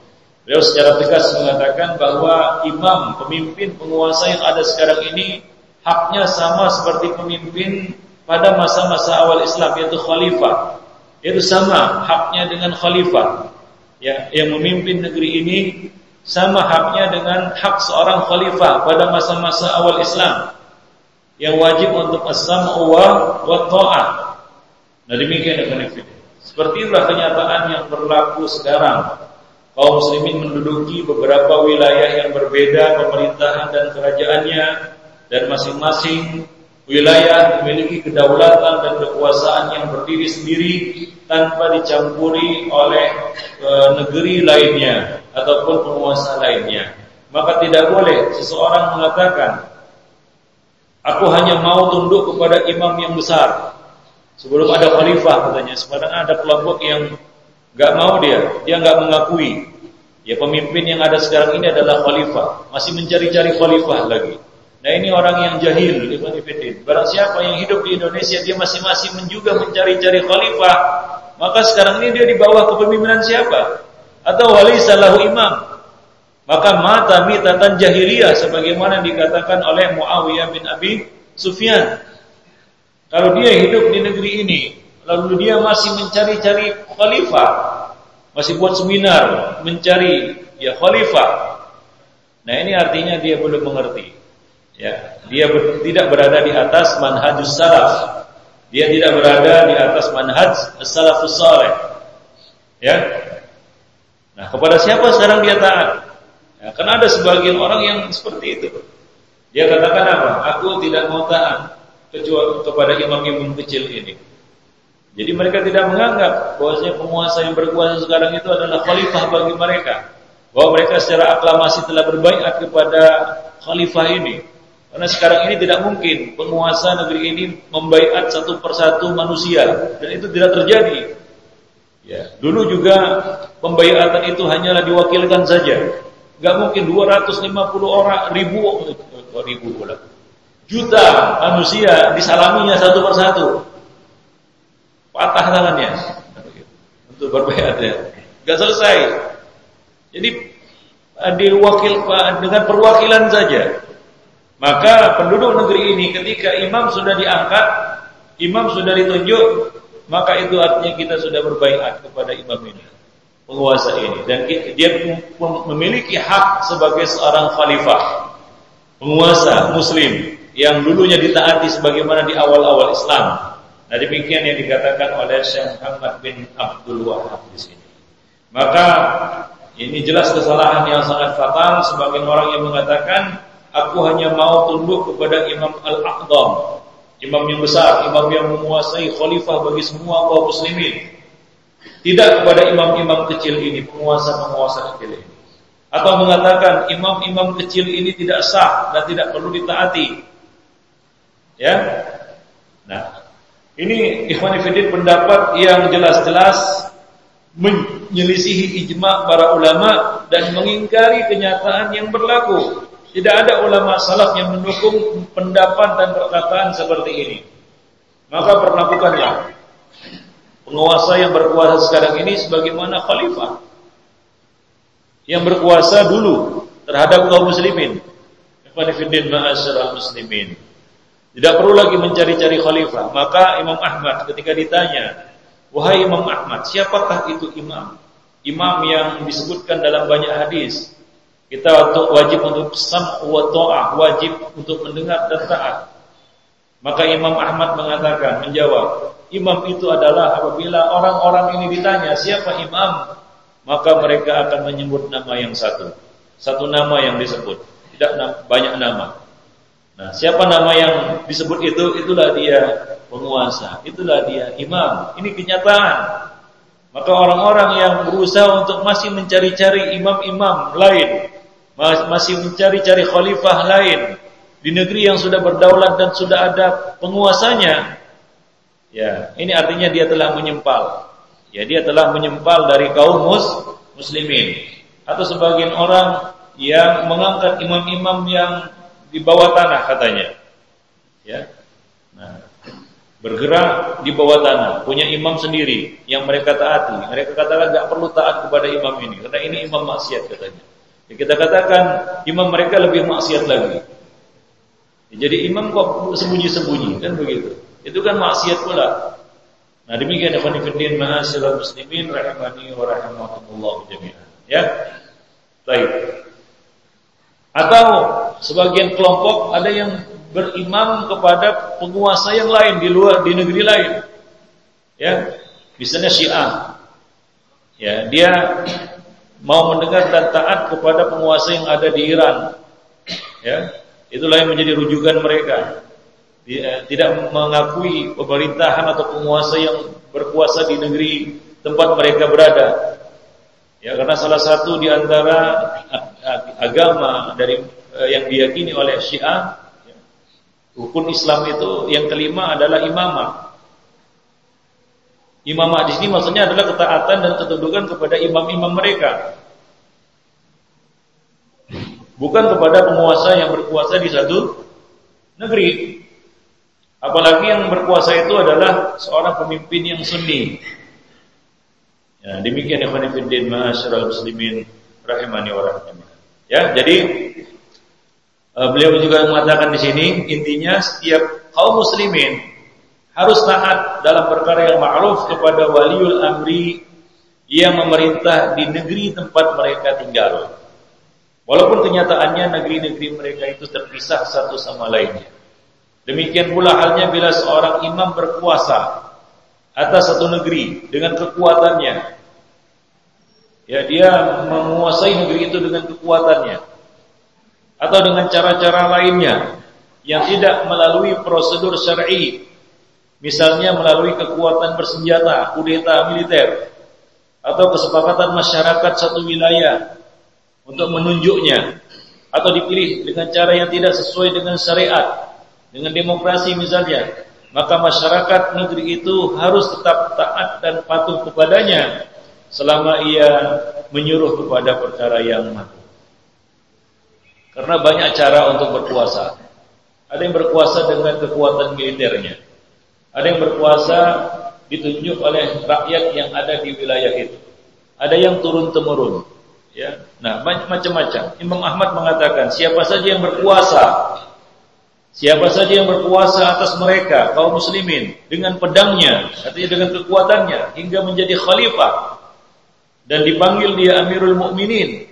Beliau secara tegas mengatakan bahwa imam, pemimpin, penguasa yang ada sekarang ini haknya sama seperti pemimpin pada masa-masa awal Islam yaitu khalifah. Itu sama haknya dengan khalifah. Ya, yang memimpin negeri ini sama haknya dengan hak seorang khalifah pada masa-masa awal Islam yang wajib untuk as-sam'u wa ta'ah Nah demikian ya Seperti itulah kenyataan yang berlaku sekarang. Kaum muslimin menduduki beberapa wilayah yang berbeda pemerintahan dan kerajaannya dan masing-masing wilayah memiliki kedaulatan dan kekuasaan yang berdiri sendiri tanpa dicampuri oleh e, negeri lainnya ataupun penguasa lainnya. Maka tidak boleh seseorang mengatakan Aku hanya mau tunduk kepada imam yang besar. Sebelum ada khalifah katanya, sekarang ada kelompok yang nggak mau dia, dia nggak mengakui. Ya pemimpin yang ada sekarang ini adalah khalifah, masih mencari-cari khalifah lagi. Nah ini orang yang jahil, Ibn Ibn Barang siapa yang hidup di Indonesia dia masih-masih juga mencari-cari khalifah, maka sekarang ini dia di bawah kepemimpinan siapa? Atau wali salahu imam? Maka mata mitatan jahiliyah sebagaimana dikatakan oleh Muawiyah bin Abi Sufyan. Kalau dia hidup di negeri ini, lalu dia masih mencari-cari khalifah, masih buat seminar mencari ya khalifah. Nah, ini artinya dia belum mengerti. Ya, dia ber, tidak berada di atas manhajus salaf. Dia tidak berada di atas manhaj salafus saleh. Ya. Nah, kepada siapa sekarang dia taat? Ya, karena ada sebagian orang yang seperti itu. Dia katakan apa? Aku tidak mau taat kecuali kepada imam-imam kecil ini. Jadi mereka tidak menganggap bahwasanya penguasa yang berkuasa sekarang itu adalah khalifah bagi mereka. Bahwa mereka secara aklamasi telah berbaikat kepada khalifah ini. Karena sekarang ini tidak mungkin penguasa negeri ini membaikat satu persatu manusia dan itu tidak terjadi. Ya, dulu juga pembayatan itu hanyalah diwakilkan saja. Gak mungkin 250 orang, ribu, oh, ribu pula. Juta manusia disalaminya satu persatu. Patah tangannya. Untuk berbaikat ya. Gak selesai. Jadi diwakil dengan perwakilan saja. Maka penduduk negeri ini ketika imam sudah diangkat, imam sudah ditunjuk, maka itu artinya kita sudah berbaikat kepada imam ini penguasa ini dan dia memiliki hak sebagai seorang khalifah penguasa muslim yang dulunya ditaati sebagaimana di awal-awal Islam. Nah demikian yang dikatakan oleh Syekh Muhammad bin Abdul Wahab di sini. Maka ini jelas kesalahan yang sangat fatal sebagian orang yang mengatakan aku hanya mau tunduk kepada Imam Al-Aqdam, imam yang besar, imam yang menguasai khalifah bagi semua kaum muslimin. Tidak kepada imam-imam kecil ini, penguasa-penguasa kecil ini. Atau mengatakan imam-imam kecil ini tidak sah dan tidak perlu ditaati. Ya. Nah, ini ikhwan fillah pendapat yang jelas-jelas menyelisihi ijma para ulama dan mengingkari kenyataan yang berlaku. Tidak ada ulama salaf yang mendukung pendapat dan perkataan seperti ini. Maka perlakukanlah penguasa yang berkuasa sekarang ini sebagaimana khalifah yang berkuasa dulu terhadap kaum muslimin. Ikhwanifiddin ma'asyiral muslimin. Tidak perlu lagi mencari-cari khalifah. Maka Imam Ahmad ketika ditanya, "Wahai Imam Ahmad, siapakah itu imam?" Imam yang disebutkan dalam banyak hadis. Kita wajib untuk sam wa ta'ah, wajib untuk mendengar dan taat. Maka Imam Ahmad mengatakan, menjawab, imam itu adalah apabila orang-orang ini ditanya siapa imam, maka mereka akan menyebut nama yang satu. Satu nama yang disebut, tidak banyak nama. Nah, siapa nama yang disebut itu, itulah dia penguasa, itulah dia imam. Ini kenyataan. Maka orang-orang yang berusaha untuk masih mencari-cari imam-imam lain, masih mencari-cari khalifah lain di negeri yang sudah berdaulat dan sudah ada penguasanya, Ya, ini artinya dia telah menyempal. Ya, dia telah menyempal dari kaum mus muslimin. Atau sebagian orang yang mengangkat imam-imam yang di bawah tanah katanya. Ya. Nah, bergerak di bawah tanah, punya imam sendiri yang mereka taati. Mereka katakan tidak perlu taat kepada imam ini karena ini imam maksiat katanya. Ya, kita katakan imam mereka lebih maksiat lagi. Jadi imam kok sembunyi-sembunyi kan begitu. Itu kan maksiat pula. Nah demikian ikhwan fillah ma'asyiral muslimin rahimani wa rahimakumullah jami'an. Ya. Baik. Atau sebagian kelompok ada yang berimam kepada penguasa yang lain di luar di negeri lain. Ya. Misalnya Syiah. Ya, dia mau mendengar dan taat kepada penguasa yang ada di Iran. Ya, itulah yang menjadi rujukan mereka. Dia tidak mengakui pemerintahan atau penguasa yang berkuasa di negeri tempat mereka berada. Ya, karena salah satu di antara agama dari eh, yang diyakini oleh Syiah, rukun Islam itu yang kelima adalah imamah. Imamah di sini maksudnya adalah ketaatan dan ketundukan kepada imam-imam mereka. Bukan kepada penguasa yang berkuasa di satu negeri. Apalagi yang berkuasa itu adalah seorang pemimpin yang sunni. Ya, demikian ya khonifuddin masyarakat muslimin rahimani wa rahimani. Ya, jadi uh, beliau juga mengatakan di sini intinya setiap kaum muslimin harus taat dalam perkara yang ma'ruf kepada waliul amri yang memerintah di negeri tempat mereka tinggal. Walaupun kenyataannya negeri-negeri mereka itu terpisah satu sama lainnya. Demikian pula halnya bila seorang imam berkuasa atas satu negeri dengan kekuatannya. Ya, dia menguasai negeri itu dengan kekuatannya atau dengan cara-cara lainnya yang tidak melalui prosedur syar'i. Misalnya melalui kekuatan bersenjata, kudeta militer atau kesepakatan masyarakat satu wilayah untuk menunjuknya atau dipilih dengan cara yang tidak sesuai dengan syariat, dengan demokrasi misalnya, maka masyarakat negeri itu harus tetap taat dan patuh kepadanya selama ia menyuruh kepada perkara yang makruh. Karena banyak cara untuk berkuasa. Ada yang berkuasa dengan kekuatan militernya. Ada yang berkuasa ditunjuk oleh rakyat yang ada di wilayah itu. Ada yang turun temurun. Ya, nah macam-macam. Imam Ahmad mengatakan siapa saja yang berkuasa, siapa saja yang berkuasa atas mereka kaum muslimin dengan pedangnya, artinya dengan kekuatannya hingga menjadi khalifah, dan dipanggil dia Amirul Mukminin,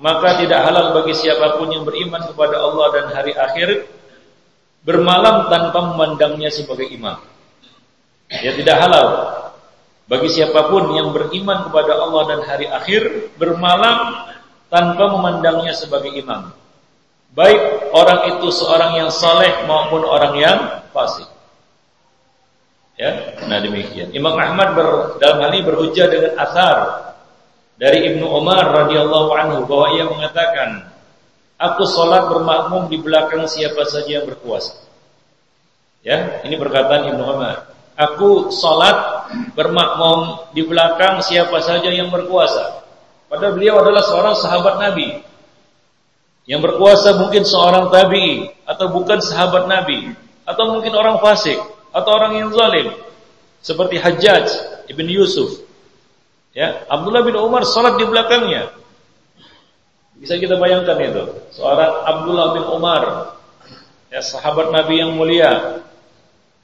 maka tidak halal bagi siapa pun yang beriman kepada Allah dan hari akhir bermalam tanpa memandangnya sebagai imam. Ya tidak halal bagi siapa pun yang beriman kepada Allah dan hari akhir bermalam tanpa memandangnya sebagai imam. Baik orang itu seorang yang saleh maupun orang yang fasik. Ya, nah demikian. Imam Ahmad ber, dalam hal ini berhujjah dengan asar dari Ibnu Umar radhiyallahu anhu bahwa ia mengatakan, "Aku salat bermakmum di belakang siapa saja yang berkuasa." Ya, ini perkataan Ibnu Umar. Aku salat bermakmum di belakang siapa saja yang berkuasa. Padahal beliau adalah seorang sahabat Nabi. Yang berkuasa mungkin seorang tabi'i atau bukan sahabat Nabi atau mungkin orang fasik atau orang yang zalim seperti Hajjaj ibn Yusuf. Ya, Abdullah bin Umar salat di belakangnya. Bisa kita bayangkan itu. Seorang Abdullah bin Umar, ya sahabat Nabi yang mulia,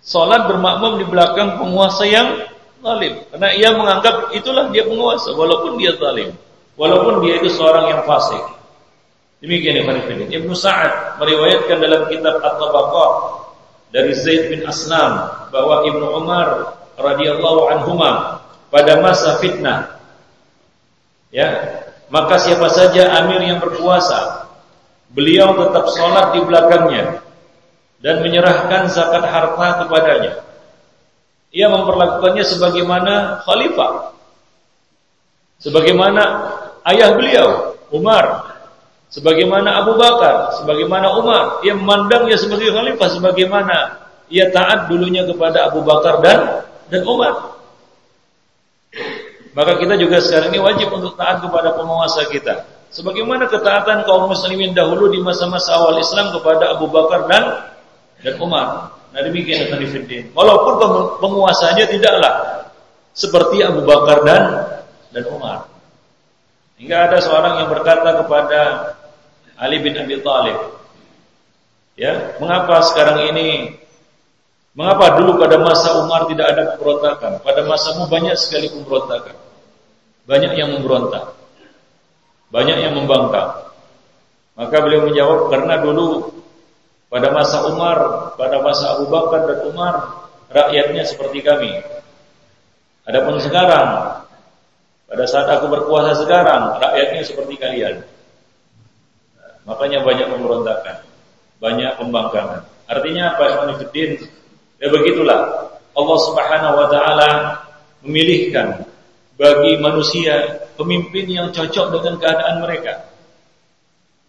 salat bermakmum di belakang penguasa yang zalim. Karena ia menganggap itulah dia penguasa walaupun dia zalim. Walaupun dia itu seorang yang fasik. Demikian Ibn Ibnu Sa'ad meriwayatkan dalam kitab At-Tabaqah dari Zaid bin Aslam bahwa Ibnu Umar radhiyallahu anhuma pada masa fitnah ya maka siapa saja amir yang berkuasa beliau tetap sholat di belakangnya dan menyerahkan zakat harta kepadanya ia memperlakukannya sebagaimana khalifah sebagaimana ayah beliau Umar sebagaimana Abu Bakar, sebagaimana Umar, ia memandangnya sebagai khalifah sebagaimana ia taat dulunya kepada Abu Bakar dan dan Umar. Maka kita juga sekarang ini wajib untuk taat kepada penguasa kita. Sebagaimana ketaatan kaum muslimin dahulu di masa-masa awal Islam kepada Abu Bakar dan dan Umar. Nah demikian Fiddin. Walaupun penguasanya tidaklah seperti Abu Bakar dan dan Umar. Hingga ada seorang yang berkata kepada Ali bin Abi Thalib. Ya, mengapa sekarang ini mengapa dulu pada masa Umar tidak ada pemberontakan? Pada masamu banyak sekali pemberontakan. Banyak yang memberontak. Banyak yang membangkang. Maka beliau menjawab karena dulu pada masa Umar, pada masa Abu Bakar dan Umar rakyatnya seperti kami. Adapun sekarang, pada saat aku berkuasa sekarang, rakyatnya seperti kalian. Makanya banyak pemberontakan, banyak pembangkangan. Artinya apa? Ikhwanifiddin, ya begitulah. Allah Subhanahu wa taala memilihkan bagi manusia pemimpin yang cocok dengan keadaan mereka.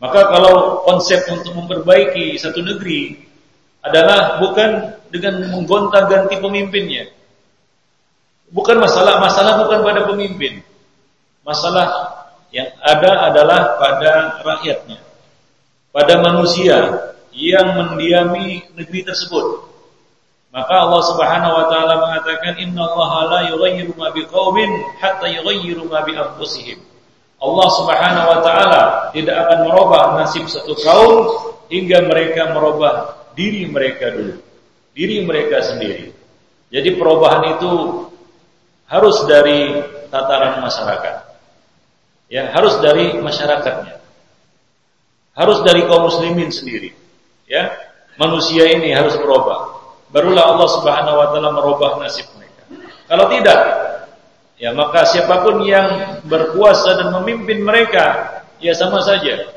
Maka kalau konsep untuk memperbaiki satu negeri adalah bukan dengan menggonta-ganti pemimpinnya. Bukan masalah, masalah bukan pada pemimpin. Masalah yang ada adalah pada rakyatnya. Pada manusia yang mendiami negeri tersebut. Maka Allah Subhanahu wa taala mengatakan innallaha la yughayyiru ma biqaumin hatta yughayyiru ma bi anfusihim. Allah Subhanahu wa taala tidak akan merubah nasib satu kaum hingga mereka merubah diri mereka dulu. Diri mereka sendiri. Jadi perubahan itu harus dari tataran masyarakat. Ya, harus dari masyarakatnya. Harus dari kaum muslimin sendiri. Ya, manusia ini harus berubah. Barulah Allah Subhanahu wa taala merubah nasib mereka. Kalau tidak, ya maka siapa pun yang berkuasa dan memimpin mereka, ya sama saja.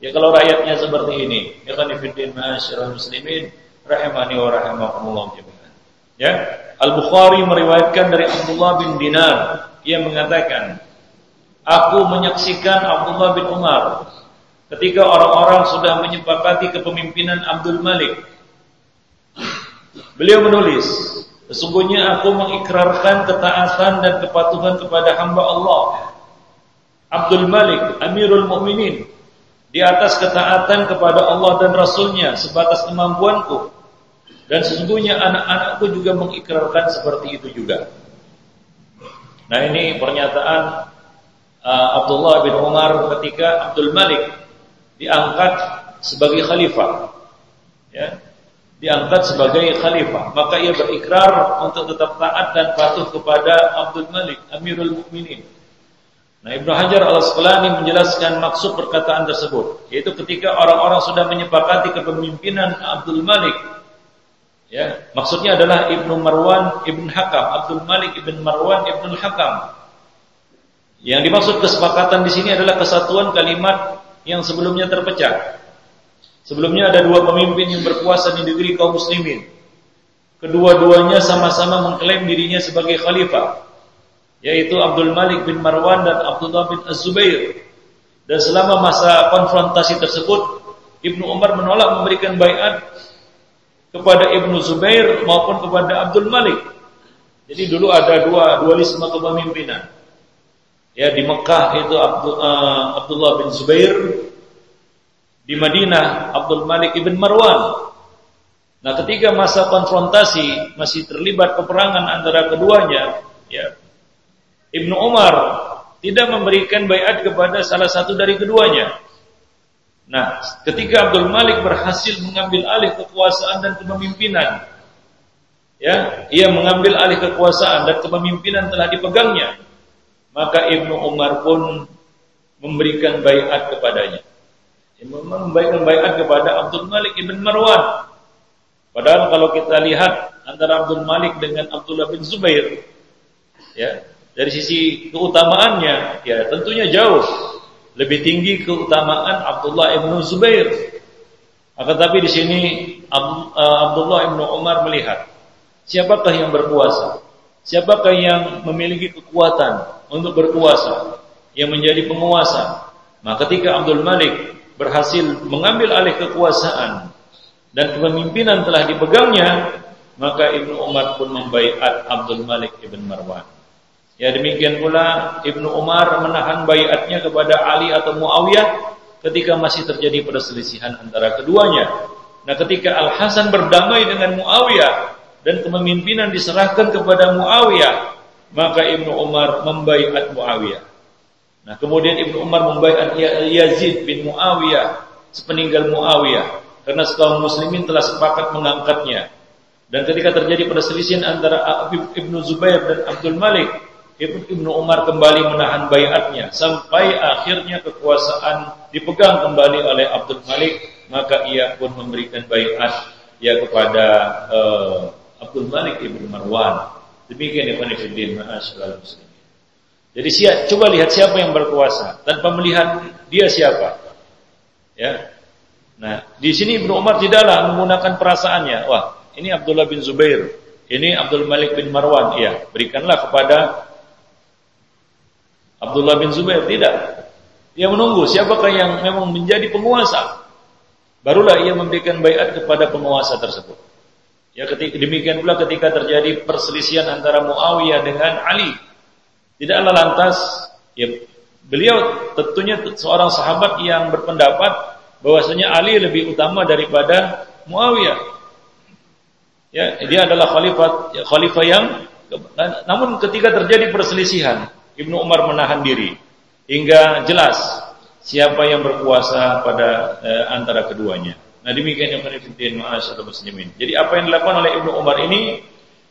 Ya kalau rakyatnya seperti ini, ya kan fiddin masyarakat muslimin rahimani wa rahimakumullah. Ya, Al-Bukhari meriwayatkan dari Abdullah bin Dinar, ia mengatakan, Aku menyaksikan Abdullah bin Umar ketika orang-orang sudah menyepakati kepemimpinan Abdul Malik. Beliau menulis, sesungguhnya aku mengikrarkan ketaatan dan kepatuhan kepada hamba Allah. Abdul Malik, Amirul Mukminin, di atas ketaatan kepada Allah dan Rasulnya sebatas kemampuanku. Dan sesungguhnya anak-anakku juga mengikrarkan seperti itu juga. Nah ini pernyataan uh, Abdullah bin Umar ketika Abdul Malik diangkat sebagai khalifah. Ya, diangkat sebagai khalifah, maka ia berikrar untuk tetap taat dan patuh kepada Abdul Malik, Amirul Mukminin. Nah, Ibnu Hajar Al-Asqalani menjelaskan maksud perkataan tersebut, yaitu ketika orang-orang sudah menyepakati kepemimpinan Abdul Malik. Ya, maksudnya adalah Ibnu Marwan Ibn Hakam, Abdul Malik Ibn Marwan Ibn Hakam yang dimaksud kesepakatan di sini adalah kesatuan kalimat yang sebelumnya terpecah. Sebelumnya ada dua pemimpin yang berkuasa di negeri kaum muslimin. Kedua-duanya sama-sama mengklaim dirinya sebagai khalifah, yaitu Abdul Malik bin Marwan dan Abdullah bin Az-Zubair. Dan selama masa konfrontasi tersebut, Ibnu Umar menolak memberikan bayat kepada Ibnu Zubair maupun kepada Abdul Malik. Jadi dulu ada dua dualisme kepemimpinan. Ya di Mekah itu uh, Abdullah bin Zubair, di Madinah Abdul Malik ibn Marwan. Nah, ketika masa konfrontasi masih terlibat peperangan antara keduanya, ya Ibnu Umar tidak memberikan bayat kepada salah satu dari keduanya. Nah, ketika Abdul Malik berhasil mengambil alih kekuasaan dan kepemimpinan, ya, ia mengambil alih kekuasaan dan kepemimpinan telah dipegangnya maka Ibnu Umar pun memberikan bayat kepadanya. Memberikan bayat kepada Abdul Malik ibn Marwan. Padahal kalau kita lihat antara Abdul Malik dengan Abdullah bin Zubair, ya dari sisi keutamaannya, ya tentunya jauh lebih tinggi keutamaan Abdullah ibn Zubair. Akan tapi di sini eh, Abdullah ibn Umar melihat siapakah yang berkuasa, siapakah yang memiliki kekuatan untuk berkuasa, yang menjadi penguasa. Maka ketika Abdul Malik berhasil mengambil alih kekuasaan dan kepemimpinan telah dipegangnya, maka Ibnu Umar pun membaiat Abdul Malik ibn Marwan. Ya demikian pula Ibnu Umar menahan baiatnya kepada Ali atau Muawiyah ketika masih terjadi perselisihan antara keduanya. Nah ketika Al Hasan berdamai dengan Muawiyah dan kepemimpinan diserahkan kepada Muawiyah, maka Ibnu Umar membaiat Muawiyah. Nah, kemudian Ibnu Umar membaiat Yazid bin Muawiyah sepeninggal Muawiyah karena kaum muslimin telah sepakat mengangkatnya. Dan ketika terjadi perselisihan antara Ibnu Zubair dan Abdul Malik, Ibnu Umar kembali menahan bayatnya sampai akhirnya kekuasaan dipegang kembali oleh Abdul Malik, maka ia pun memberikan bayat ya kepada uh, Abdul Malik ibnu Marwan Demikian Ibn Fiddin ma'asyiral muslimin. Jadi siap, coba lihat siapa yang berkuasa tanpa melihat dia siapa. Ya. Nah, di sini Ibnu Umar tidaklah menggunakan perasaannya. Wah, ini Abdullah bin Zubair, ini Abdul Malik bin Marwan. Iya, berikanlah kepada Abdullah bin Zubair. Tidak. Dia menunggu siapakah yang memang menjadi penguasa. Barulah ia memberikan bayat kepada penguasa tersebut. Ya ketika demikian pula ketika terjadi perselisihan antara Muawiyah dengan Ali. Tidaklah lantas ya beliau tentunya seorang sahabat yang berpendapat bahwasanya Ali lebih utama daripada Muawiyah. Ya, dia adalah khalifah ya, khalifah yang namun ketika terjadi perselisihan, Ibnu Umar menahan diri hingga jelas siapa yang berkuasa pada eh, antara keduanya. Nah demikian yang ma'asyarakat muslimin. Jadi apa yang dilakukan oleh Ibnu Umar ini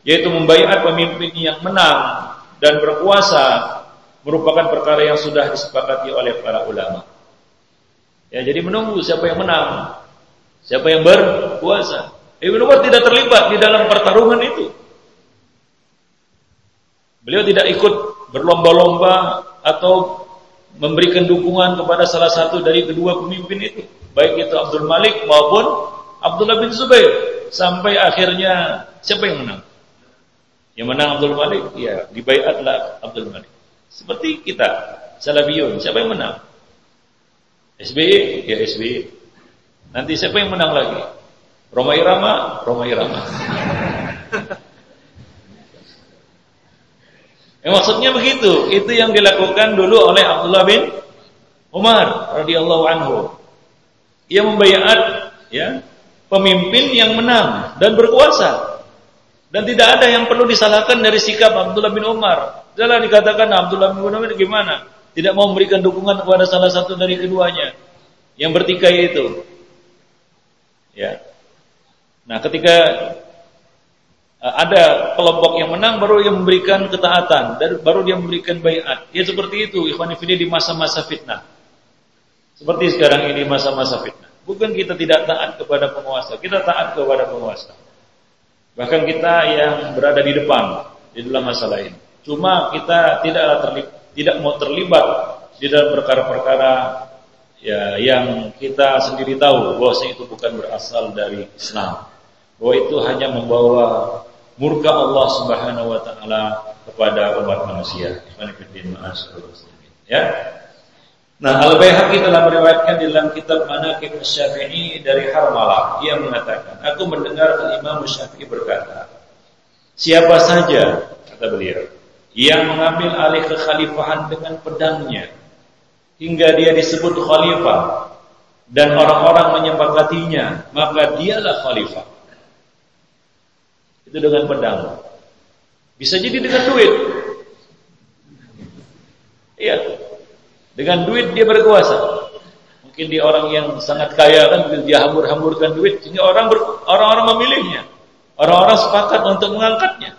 yaitu membaiat pemimpin yang menang dan berkuasa merupakan perkara yang sudah disepakati oleh para ulama. Ya, jadi menunggu siapa yang menang, siapa yang berkuasa. Ibnu Umar tidak terlibat di dalam pertarungan itu. Beliau tidak ikut berlomba-lomba atau memberikan dukungan kepada salah satu dari kedua pemimpin itu baik itu Abdul Malik maupun Abdullah bin Zubair sampai akhirnya siapa yang menang? Yang menang Abdul Malik, ya dibaiatlah Abdul Malik. Seperti kita, Salafiyun, siapa yang menang? SBY, ya SBY. Nanti siapa yang menang lagi? Roma Irama, Roma Irama. [LAUGHS] ya, maksudnya begitu. Itu yang dilakukan dulu oleh Abdullah bin Umar radhiyallahu anhu. Ia membayar ya pemimpin yang menang dan berkuasa. Dan tidak ada yang perlu disalahkan dari sikap Abdullah bin Umar. Jangan dikatakan Abdullah bin Umar gimana? Tidak mau memberikan dukungan kepada salah satu dari keduanya yang bertikai itu. Ya. Nah, ketika uh, ada kelompok yang menang baru yang memberikan ketaatan dan baru dia memberikan bayat. Ya seperti itu ikhwan di masa-masa fitnah. Seperti sekarang ini masa-masa fitnah. Bukan kita tidak taat kepada penguasa, kita taat kepada penguasa. Bahkan kita yang berada di depan di dalam masalah ini. Cuma kita tidak tidak mau terlibat di dalam perkara-perkara ya yang kita sendiri tahu bahwa itu bukan berasal dari Islam. Bahwa itu hanya membawa murka Allah Subhanahu wa taala kepada umat manusia. Ya. Nah, Al-Baihaqi telah meriwayatkan di dalam kitab Manaqib Syafi'i dari Harmalah. Ia mengatakan, aku mendengar Imam Syafi'i berkata, siapa saja, kata beliau, yang mengambil alih kekhalifahan dengan pedangnya, hingga dia disebut khalifah, dan orang-orang menyepakatinya, maka dialah khalifah. Itu dengan pedang. Bisa jadi dengan duit. Iya, dengan duit dia berkuasa. Mungkin dia orang yang sangat kaya kan dia hambur-hamburkan duit sehingga orang orang-orang memilihnya. Orang-orang sepakat untuk mengangkatnya.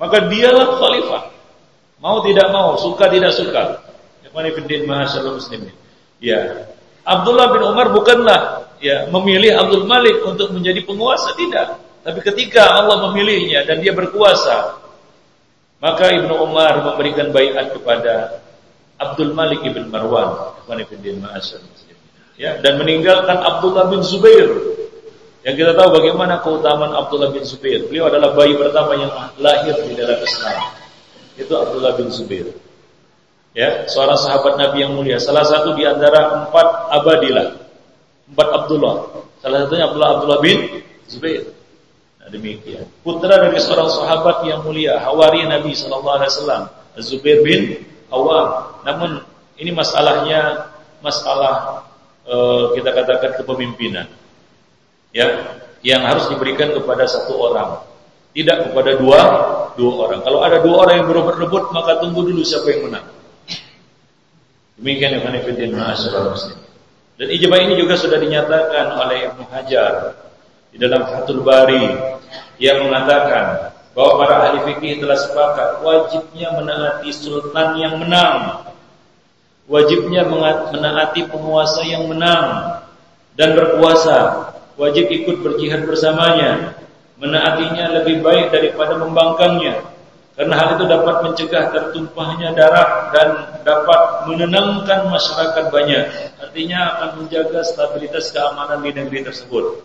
Maka dialah khalifah. Mau tidak mau, suka tidak suka. Ikhwanifiddin mahasyaallah muslimin. Ya. Abdullah bin Umar bukanlah ya memilih Abdul Malik untuk menjadi penguasa tidak. Tapi ketika Allah memilihnya dan dia berkuasa, maka Ibnu Umar memberikan bayat kepada Abdul Malik ibn Marwan, ya, dan meninggalkan Abdullah bin Zubair. Yang kita tahu bagaimana keutamaan Abdullah bin Zubair. Beliau adalah bayi pertama yang lahir di dalam Islam. Itu Abdullah bin Zubair. Ya, seorang sahabat Nabi yang mulia. Salah satu di antara empat abadilah. Empat Abdullah. Salah satunya Abdullah Abdullah bin Zubair. Nah, demikian. Putra dari seorang sahabat yang mulia, hawari Nabi wasallam, Zubair bin awam. Namun ini masalahnya masalah e, kita katakan kepemimpinan. Ya, yang harus diberikan kepada satu orang, tidak kepada dua dua orang. Kalau ada dua orang yang berebut-rebut, maka tunggu dulu siapa yang menang. Demikian yang manifestin masyarakat muslim. Dan ijma ini juga sudah dinyatakan oleh Ibnu Hajar di dalam Fathul Bari yang mengatakan bahwa para ahli fikih telah sepakat wajibnya menaati sultan yang menang, wajibnya menaati penguasa yang menang dan berkuasa, wajib ikut berjihad bersamanya, menaatinya lebih baik daripada membangkangnya, Karena hal itu dapat mencegah tertumpahnya darah dan dapat menenangkan masyarakat banyak. Artinya akan menjaga stabilitas keamanan di negeri tersebut.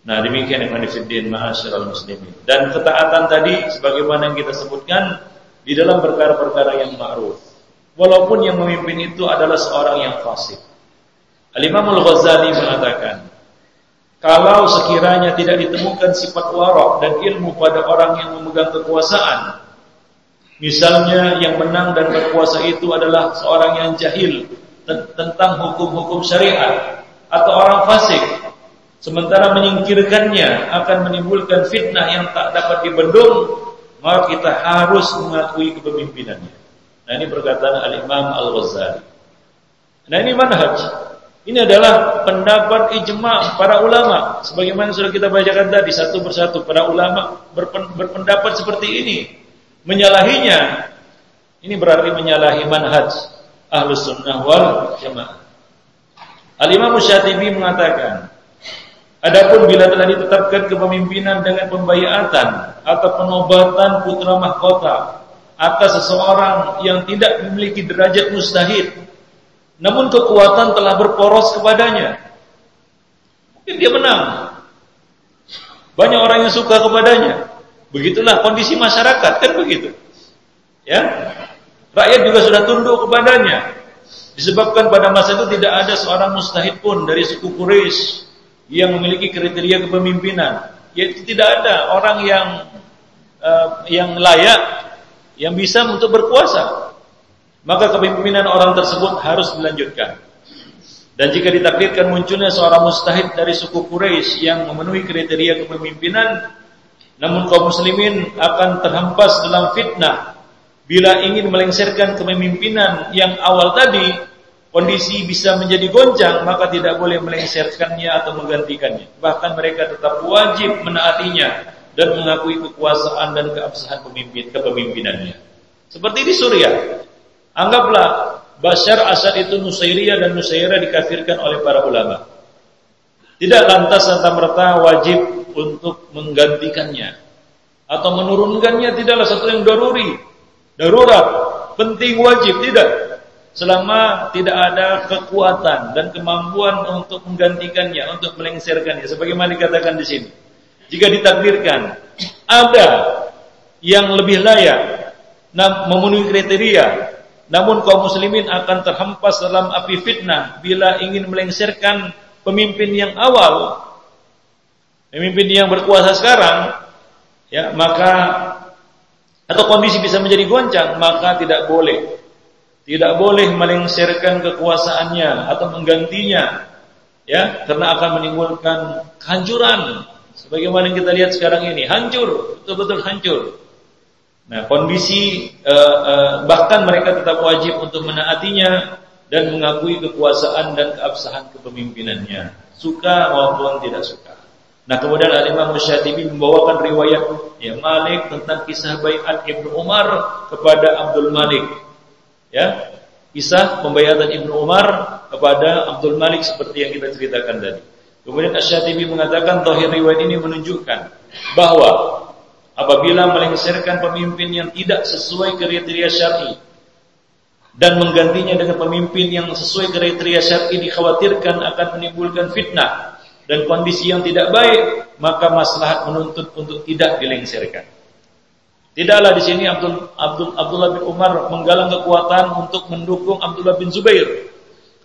Nah demikian yang manifidin ma'asyiral muslimin. Dan ketaatan tadi sebagaimana yang kita sebutkan di dalam perkara-perkara yang ma'ruf. Walaupun yang memimpin itu adalah seorang yang fasik. Al-Imam Al-Ghazali mengatakan, kalau sekiranya tidak ditemukan sifat warok dan ilmu pada orang yang memegang kekuasaan, misalnya yang menang dan berkuasa itu adalah seorang yang jahil tentang hukum-hukum syariat atau orang fasik Sementara menyingkirkannya akan menimbulkan fitnah yang tak dapat dibendung, maka kita harus mengakui kepemimpinannya. Nah ini perkataan Al-Imam Al-Ghazali. Nah ini manhaj. Ini adalah pendapat ijma para ulama. Sebagaimana sudah kita bacakan tadi satu persatu para ulama berpendapat seperti ini. Menyalahinya ini berarti menyalahi manhaj Ahlus Sunnah wal Jamaah. Al-Imam Syatibi mengatakan, Adapun bila telah ditetapkan kepemimpinan dengan pembayatan atau penobatan putra mahkota atas seseorang yang tidak memiliki derajat mustahid, namun kekuatan telah berporos kepadanya, mungkin dia menang. Banyak orang yang suka kepadanya. Begitulah kondisi masyarakat kan begitu. Ya, rakyat juga sudah tunduk kepadanya. Disebabkan pada masa itu tidak ada seorang mustahid pun dari suku Quraisy yang memiliki kriteria kepemimpinan. Yaitu tidak ada orang yang uh, yang layak yang bisa untuk berkuasa. Maka kepemimpinan orang tersebut harus dilanjutkan. Dan jika ditakdirkan munculnya seorang mustahid dari suku Quraisy yang memenuhi kriteria kepemimpinan, namun kaum muslimin akan terhempas dalam fitnah bila ingin melengsarkan kepemimpinan yang awal tadi kondisi bisa menjadi gonjang, maka tidak boleh melengsarkannya atau menggantikannya. Bahkan mereka tetap wajib menaatinya dan mengakui kekuasaan dan keabsahan pemimpin kepemimpinannya. Seperti di Suriah. Anggaplah Bashar Asad itu Nusairiyah dan Nusairah dikafirkan oleh para ulama. Tidak lantas serta merta wajib untuk menggantikannya atau menurunkannya tidaklah satu yang daruri, darurat, penting wajib tidak selama tidak ada kekuatan dan kemampuan untuk menggantikannya, untuk melengsarkannya, sebagaimana dikatakan di sini. Jika ditakdirkan ada yang lebih layak memenuhi kriteria, namun kaum muslimin akan terhempas dalam api fitnah bila ingin melengsarkan pemimpin yang awal, pemimpin yang berkuasa sekarang, ya maka atau kondisi bisa menjadi goncang, maka tidak boleh tidak boleh melengsarkan kekuasaannya atau menggantinya ya karena akan menimbulkan kehancuran. Sebagaimana yang kita lihat sekarang ini hancur betul-betul hancur. Nah kondisi uh, uh, bahkan mereka tetap wajib untuk menaatinya dan mengakui kekuasaan dan keabsahan kepemimpinannya. Suka maupun tidak suka. Nah kemudian Al-Imam Musyatibi membawakan riwayat ya Malik tentang kisah baiat Ibnu Umar kepada Abdul Malik Ya, kisah pembayatan Ibnu Umar kepada Abdul Malik seperti yang kita ceritakan tadi. Kemudian Asy-Syatibi mengatakan zahir riwayat ini menunjukkan bahwa apabila melengsarkan pemimpin yang tidak sesuai kriteria syar'i dan menggantinya dengan pemimpin yang sesuai kriteria syar'i dikhawatirkan akan menimbulkan fitnah dan kondisi yang tidak baik, maka maslahat menuntut untuk tidak dilengsarkan. Tidaklah di sini Abdul, Abdul Abdullah bin Umar menggalang kekuatan untuk mendukung Abdullah bin Zubair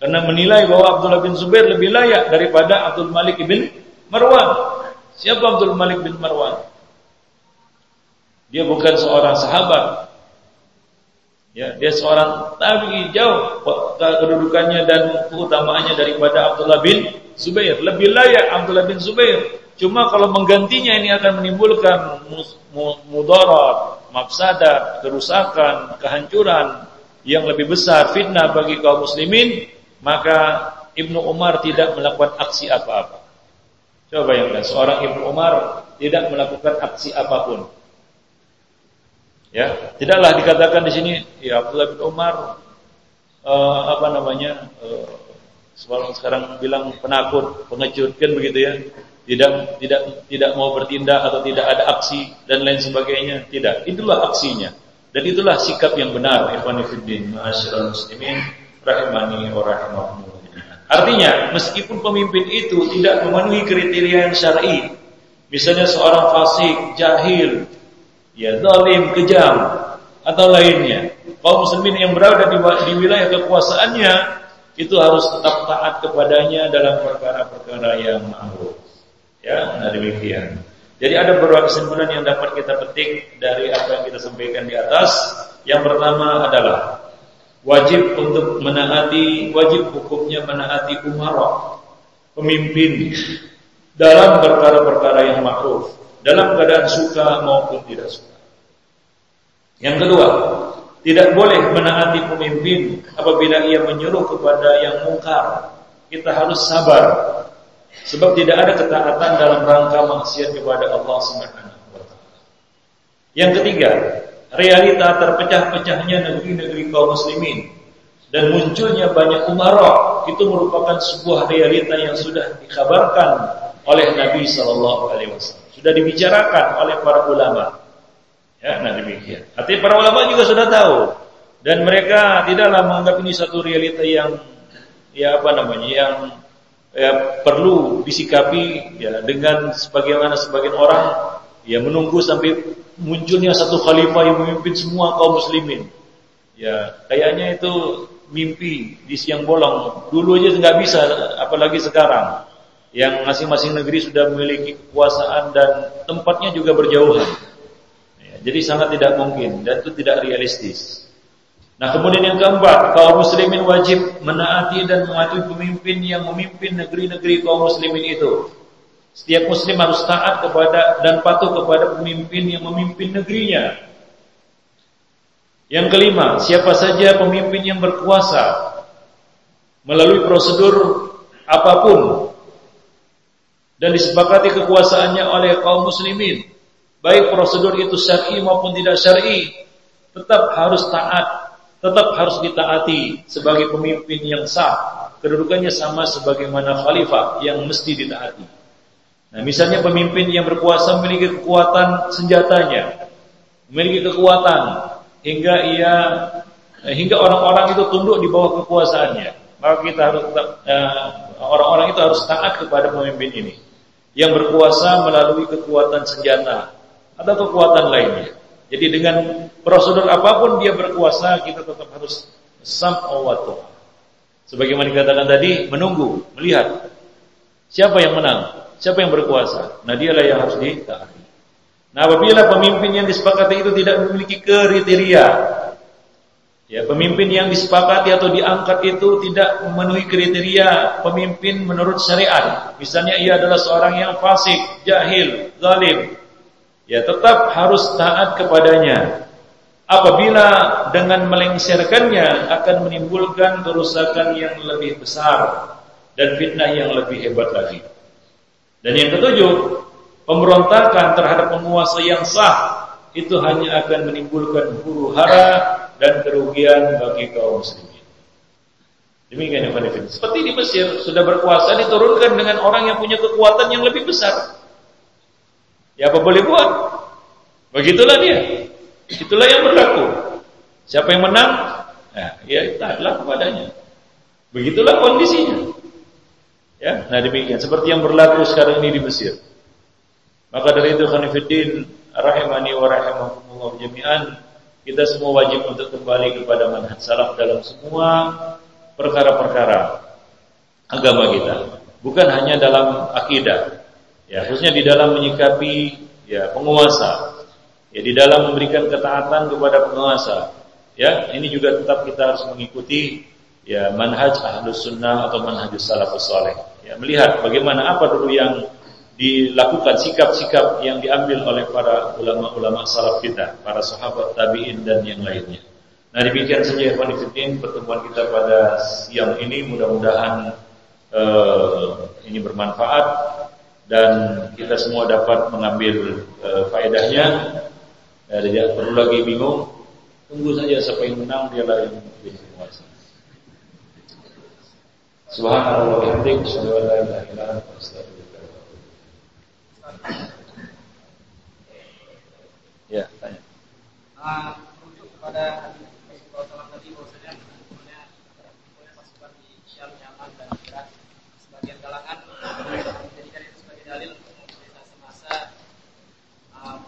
karena menilai bahwa Abdullah bin Zubair lebih layak daripada Abdul Malik bin Marwan. Siapa Abdul Malik bin Marwan? Dia bukan seorang sahabat. Ya, dia seorang tabi'i jauh kedudukannya dan keutamaannya daripada Abdullah bin Zubair. Lebih layak Abdullah bin Zubair Cuma kalau menggantinya ini akan menimbulkan mudarat, mafsadat, kerusakan, kehancuran yang lebih besar, fitnah bagi kaum muslimin, maka Ibnu Umar tidak melakukan aksi apa-apa. Coba bayangkan, seorang Ibnu Umar tidak melakukan aksi apa pun. Ya, tidaklah dikatakan di sini, ya Abdullah bin Umar uh, apa namanya? Uh, sekarang bilang penakut, pengecut kan begitu ya tidak tidak tidak mau bertindak atau tidak ada aksi dan lain sebagainya, tidak. Itulah aksinya. Dan itulah sikap yang benar ikhwan fillah ma'asyiral muslimin rahimani wa rahimakumullah. Artinya, meskipun pemimpin itu tidak memenuhi kriteria yang syar'i, misalnya seorang fasik, jahil, ya zalim, kejam atau lainnya, kaum muslimin yang berada di, di wilayah kekuasaannya itu harus tetap taat kepadanya dalam perkara-perkara yang ma'ruf. Ya, nah demikian. Jadi ada beberapa kesimpulan yang dapat kita petik dari apa yang kita sampaikan di atas. Yang pertama adalah wajib untuk menaati, wajib hukumnya menaati umara, pemimpin dalam perkara-perkara yang ma'ruf, dalam keadaan suka maupun tidak suka. Yang kedua, tidak boleh menaati pemimpin apabila ia menyuruh kepada yang mungkar. Kita harus sabar Sebab tidak ada ketaatan dalam rangka maksiat kepada Allah Subhanahu wa. Yang ketiga, realita terpecah-pecahnya negeri-negeri kaum muslimin dan munculnya banyak umara itu merupakan sebuah realita yang sudah dikabarkan oleh Nabi sallallahu alaihi wasallam. Sudah dibicarakan oleh para ulama. Ya, nah demikian. Artinya para ulama juga sudah tahu dan mereka tidaklah menganggap ini satu realita yang ya apa namanya yang ya, perlu disikapi ya dengan sebagaimana sebagian orang ya menunggu sampai munculnya satu khalifah yang memimpin semua kaum muslimin. Ya, kayaknya itu mimpi di siang bolong. Dulu aja nggak bisa, apalagi sekarang. Yang masing-masing negeri sudah memiliki kekuasaan dan tempatnya juga berjauhan. Jadi sangat tidak mungkin dan itu tidak realistis. Nah kemudian yang keempat, kaum muslimin wajib menaati dan mematuhi pemimpin yang memimpin negeri-negeri kaum muslimin itu. Setiap muslim harus taat kepada dan patuh kepada pemimpin yang memimpin negerinya. Yang kelima, siapa saja pemimpin yang berkuasa melalui prosedur apa pun dan disepakati kekuasaannya oleh kaum muslimin, baik prosedur itu syar'i maupun tidak syar'i, tetap harus taat tetap harus ditaati sebagai pemimpin yang sah. Kedudukannya sama sebagaimana khalifah yang mesti ditaati. Nah, misalnya pemimpin yang berkuasa memiliki kekuatan senjatanya, memiliki kekuatan hingga ia eh, hingga orang-orang itu tunduk di bawah kekuasaannya. Maka kita harus eh, orang-orang itu harus taat kepada pemimpin ini yang berkuasa melalui kekuatan senjata atau kekuatan lainnya. Jadi dengan prosedur apa pun dia berkuasa, kita tetap harus sam'u wa Sebagaimana dikatakan tadi, menunggu, melihat siapa yang menang, siapa yang berkuasa. Nah, dialah yang harus ditaati. Nah, apabila pemimpin yang disepakati itu tidak memiliki kriteria, ya pemimpin yang disepakati atau diangkat itu tidak memenuhi kriteria pemimpin menurut syariat. Misalnya ia adalah seorang yang fasik, jahil, zalim, ya tetap harus taat kepadanya. Apabila dengan melengsarkannya akan menimbulkan kerusakan yang lebih besar dan fitnah yang lebih hebat lagi. Dan yang ketujuh, pemberontakan terhadap penguasa yang sah itu hanya akan menimbulkan huru hara dan kerugian bagi kaum muslimin. Demikian yang Seperti di Mesir sudah berkuasa diturunkan dengan orang yang punya kekuatan yang lebih besar. Ya apa boleh buat? Begitulah dia. Itulah yang berlaku. Siapa yang menang? Ya, ya taatlah kepadanya. Begitulah kondisinya. Ya, nah demikian seperti yang berlaku sekarang ini di Mesir. Maka dari itu khanifuddin rahimani wa rahimakumullah jami'an, kita semua wajib untuk kembali kepada manhaj salaf dalam semua perkara-perkara agama kita. Bukan hanya dalam akidah, Ya, khususnya di dalam menyikapi ya penguasa. Ya, di dalam memberikan ketaatan kepada penguasa. Ya, ini juga tetap kita harus mengikuti ya manhaj ahlus sunnah atau manhaj salafus saleh. Ya, melihat bagaimana apa dulu yang dilakukan sikap-sikap yang diambil oleh para ulama-ulama salaf kita, para sahabat tabi'in dan yang lainnya. Nah demikian saja Ikhwan pertemuan kita pada siang ini mudah-mudahan uh, ini bermanfaat dan kita semua dapat mengambil uh, faedahnya. Uh, tidak perlu lagi bingung. Tunggu saja siapa yang menang dialah yang menjadi penguasa. Subhanallah wa bihamdihi asyhadu an la ilaha illa anta astaghfiruka Ya, tanya. Uh, merujuk kepada bahwasanya punya pasukan di Syam, Yaman dan Irak sebagian kalangan menjadikan itu sebagai dalil untuk mobilisasi massa. Um,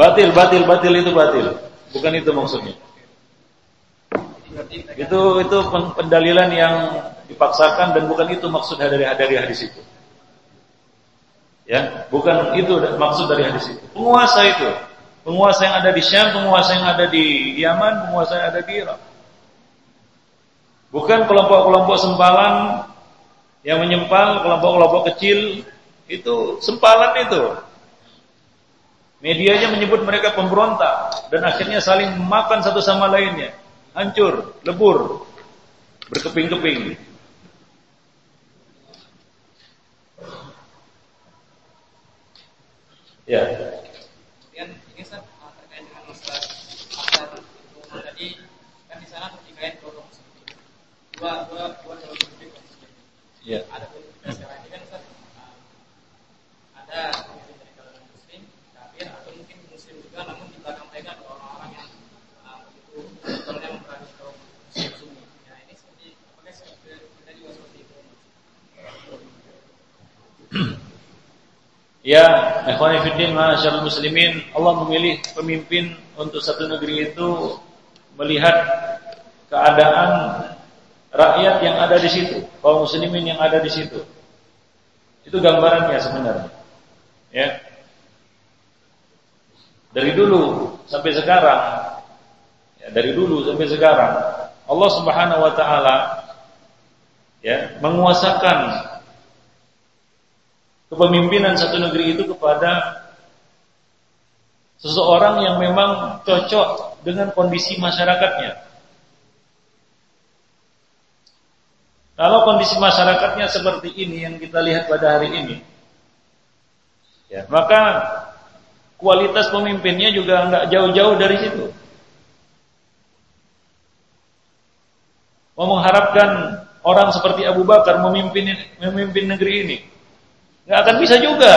batil, batil, batil itu batil. Bukan itu maksudnya. Itu itu pendalilan yang dipaksakan dan bukan itu maksud dari dari hadis itu. Ya, bukan itu maksud dari hadis itu. Penguasa itu, penguasa yang ada di Syam, penguasa yang ada di Yaman, penguasa yang ada di Irak. Bukan kelompok-kelompok sempalan yang menyempal, kelompok-kelompok kecil itu sempalan itu. Medianya menyebut mereka pemberontak dan akhirnya saling memakan satu sama lainnya. Hancur, lebur, berkeping-keping. Ya. Kemudian ini kan. Ya sekarang ini kan Ustaz ada pemimpin dari kalangan muslim, kafir atau mungkin muslim juga namun di belakang mereka ada orang-orang yang begitu sebetulnya memperhati kaum muslim sunni. Ya ini seperti apakah terjadi seperti itu? Ya, ikhwan fillah masyaallah muslimin, Allah memilih pemimpin untuk satu negeri itu melihat keadaan rakyat yang ada di situ, kaum muslimin yang ada di situ. Itu gambarannya sebenarnya. Ya. Dari dulu sampai sekarang, ya, dari dulu sampai sekarang, Allah Subhanahu wa taala ya, menguasakan kepemimpinan satu negeri itu kepada seseorang yang memang cocok dengan kondisi masyarakatnya. Kalau kondisi masyarakatnya seperti ini yang kita lihat pada hari ini, ya, maka kualitas pemimpinnya juga nggak jauh-jauh dari situ. Mau mengharapkan orang seperti Abu Bakar memimpin memimpin negeri ini, Nggak akan bisa juga.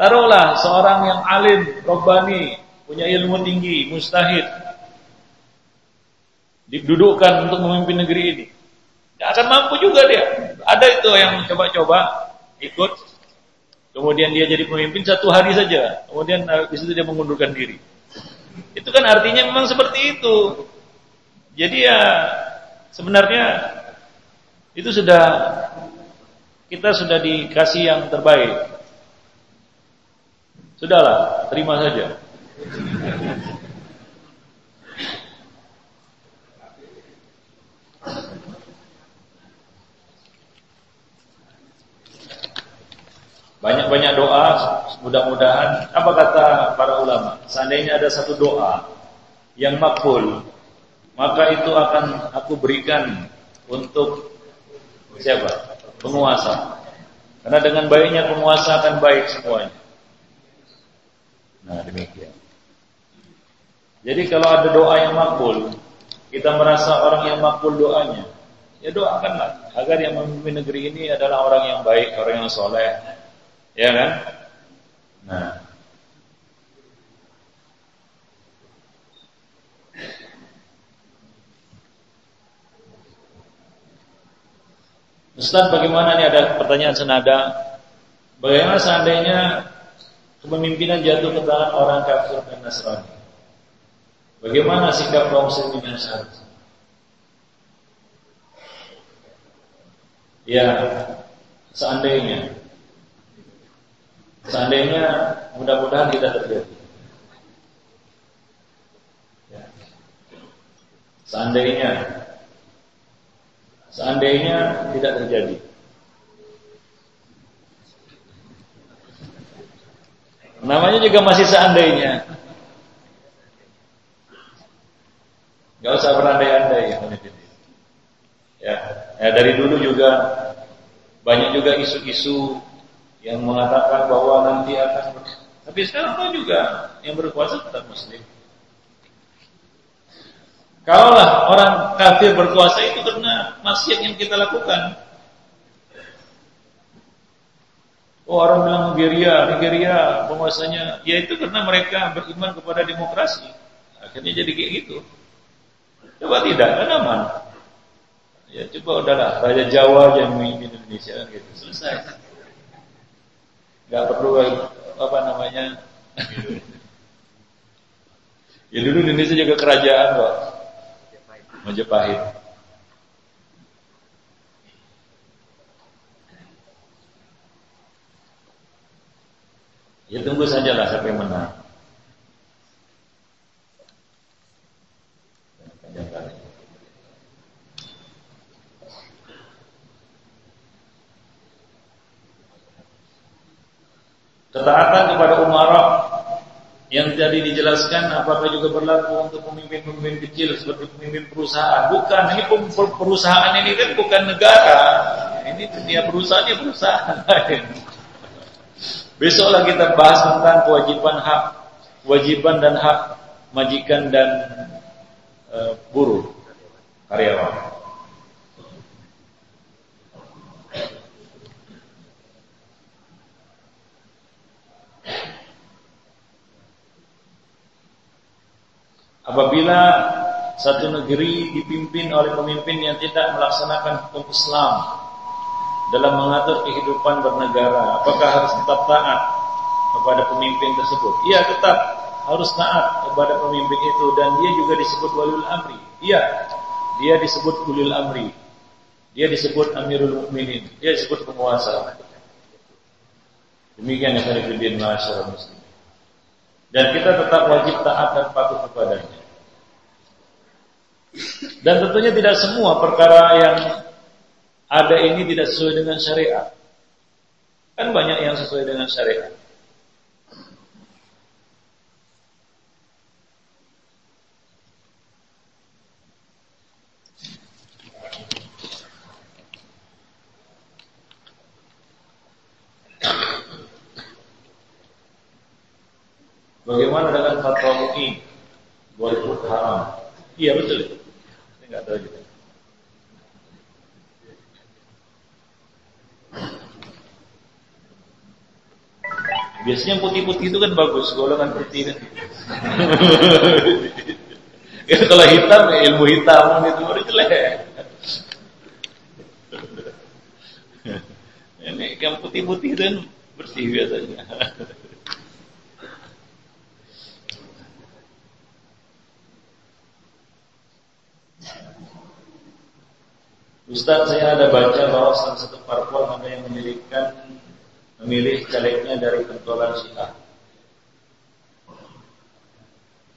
Taruhlah seorang yang alim, robbani, punya ilmu tinggi, mustahid. Didudukkan untuk memimpin negeri ini. Nggak akan mampu juga dia. Ada itu yang coba-coba ikut. Kemudian dia jadi pemimpin satu hari saja. Kemudian di situ dia mengundurkan diri. Itu kan artinya memang seperti itu. Jadi ya sebenarnya itu sudah kita sudah dikasih yang terbaik. Sudahlah, terima saja. Banyak-banyak doa, mudah-mudahan apa kata para ulama? Seandainya ada satu doa yang makbul, maka itu akan aku berikan untuk siapa? Penguasa. Karena dengan baiknya penguasa akan baik semuanya. Nah, demikian. Jadi kalau ada doa yang makbul, kita merasa orang yang makbul doanya, ya doakanlah agar yang memimpin negeri ini adalah orang yang baik, orang yang soleh, ya kan? Nah, Ustaz bagaimana ini ada pertanyaan senada. Bagaimana seandainya Kepemimpinan jatuh ke tangan orang kafir dan Nasrani? Bagaimana sikap kaum muslimin yang seharusnya Ya Seandainya. Seandainya Mudah-mudahan tidak terjadi. Ya. Seandainya Seandainya tidak terjadi. Namanya juga masih seandainya. Gak usah berandai-andai ya. Ya, ya dari dulu juga banyak juga isu-isu yang mengatakan bahwa nanti akan tapi sekarang pun juga yang berkuasa tetap muslim. Kalaulah orang kafir berkuasa itu karena maksiat yang kita lakukan. Oh orang bilang Nigeria, Nigeria penguasanya, ya itu karena mereka beriman kepada demokrasi. Akhirnya jadi kayak gitu. Coba tidak, kan aman. Ya coba udahlah, Raja Jawa yang memimpin Indonesia kan gitu, selesai. Gak perlu apa namanya. [LAUGHS] ya dulu Indonesia juga kerajaan kok. Majapahit. Ya tunggu sajalah siapa yang menang. Ketaatan kepada umara yang tadi dijelaskan apakah juga berlaku untuk pemimpin-pemimpin kecil seperti pemimpin perusahaan? Bukan, ini perusahaan ini kan bukan negara. Ini dunia perusahaannya perusahaan [LAUGHS] Besoklah kita bahas tentang kewajiban hak, kewajiban dan hak majikan dan e, buruh karyawan. Apabila satu negeri dipimpin oleh pemimpin yang tidak melaksanakan hukum Islam dalam mengatur kehidupan bernegara, apakah harus tetap taat kepada pemimpin tersebut? Iya, tetap harus taat kepada pemimpin itu dan dia juga disebut waliul amri. Iya, dia disebut ulil amri. Dia disebut Amirul Mukminin. Dia disebut penguasa. Demikian yang saya fiddin masyarakat muslim. Dan kita tetap wajib taat dan patuh kepadanya. Dan tentunya tidak semua perkara yang ada ini tidak sesuai dengan syariat. Kan banyak yang sesuai dengan syariat. Bagaimana dengan fatwa MUI golput haram? Iya betul nggak tahu juga. Biasanya putih-putih itu kan bagus, golongan putih kan. [LAUGHS] ya, kalau hitam ilmu hitam itu baru jelek. [LAUGHS] Ini yang putih-putih kan bersih biasanya. [LAUGHS] Ustaz saya ada baca bahwa salah satu parpol ada yang memilihkan memilih calegnya dari pentolan Syiah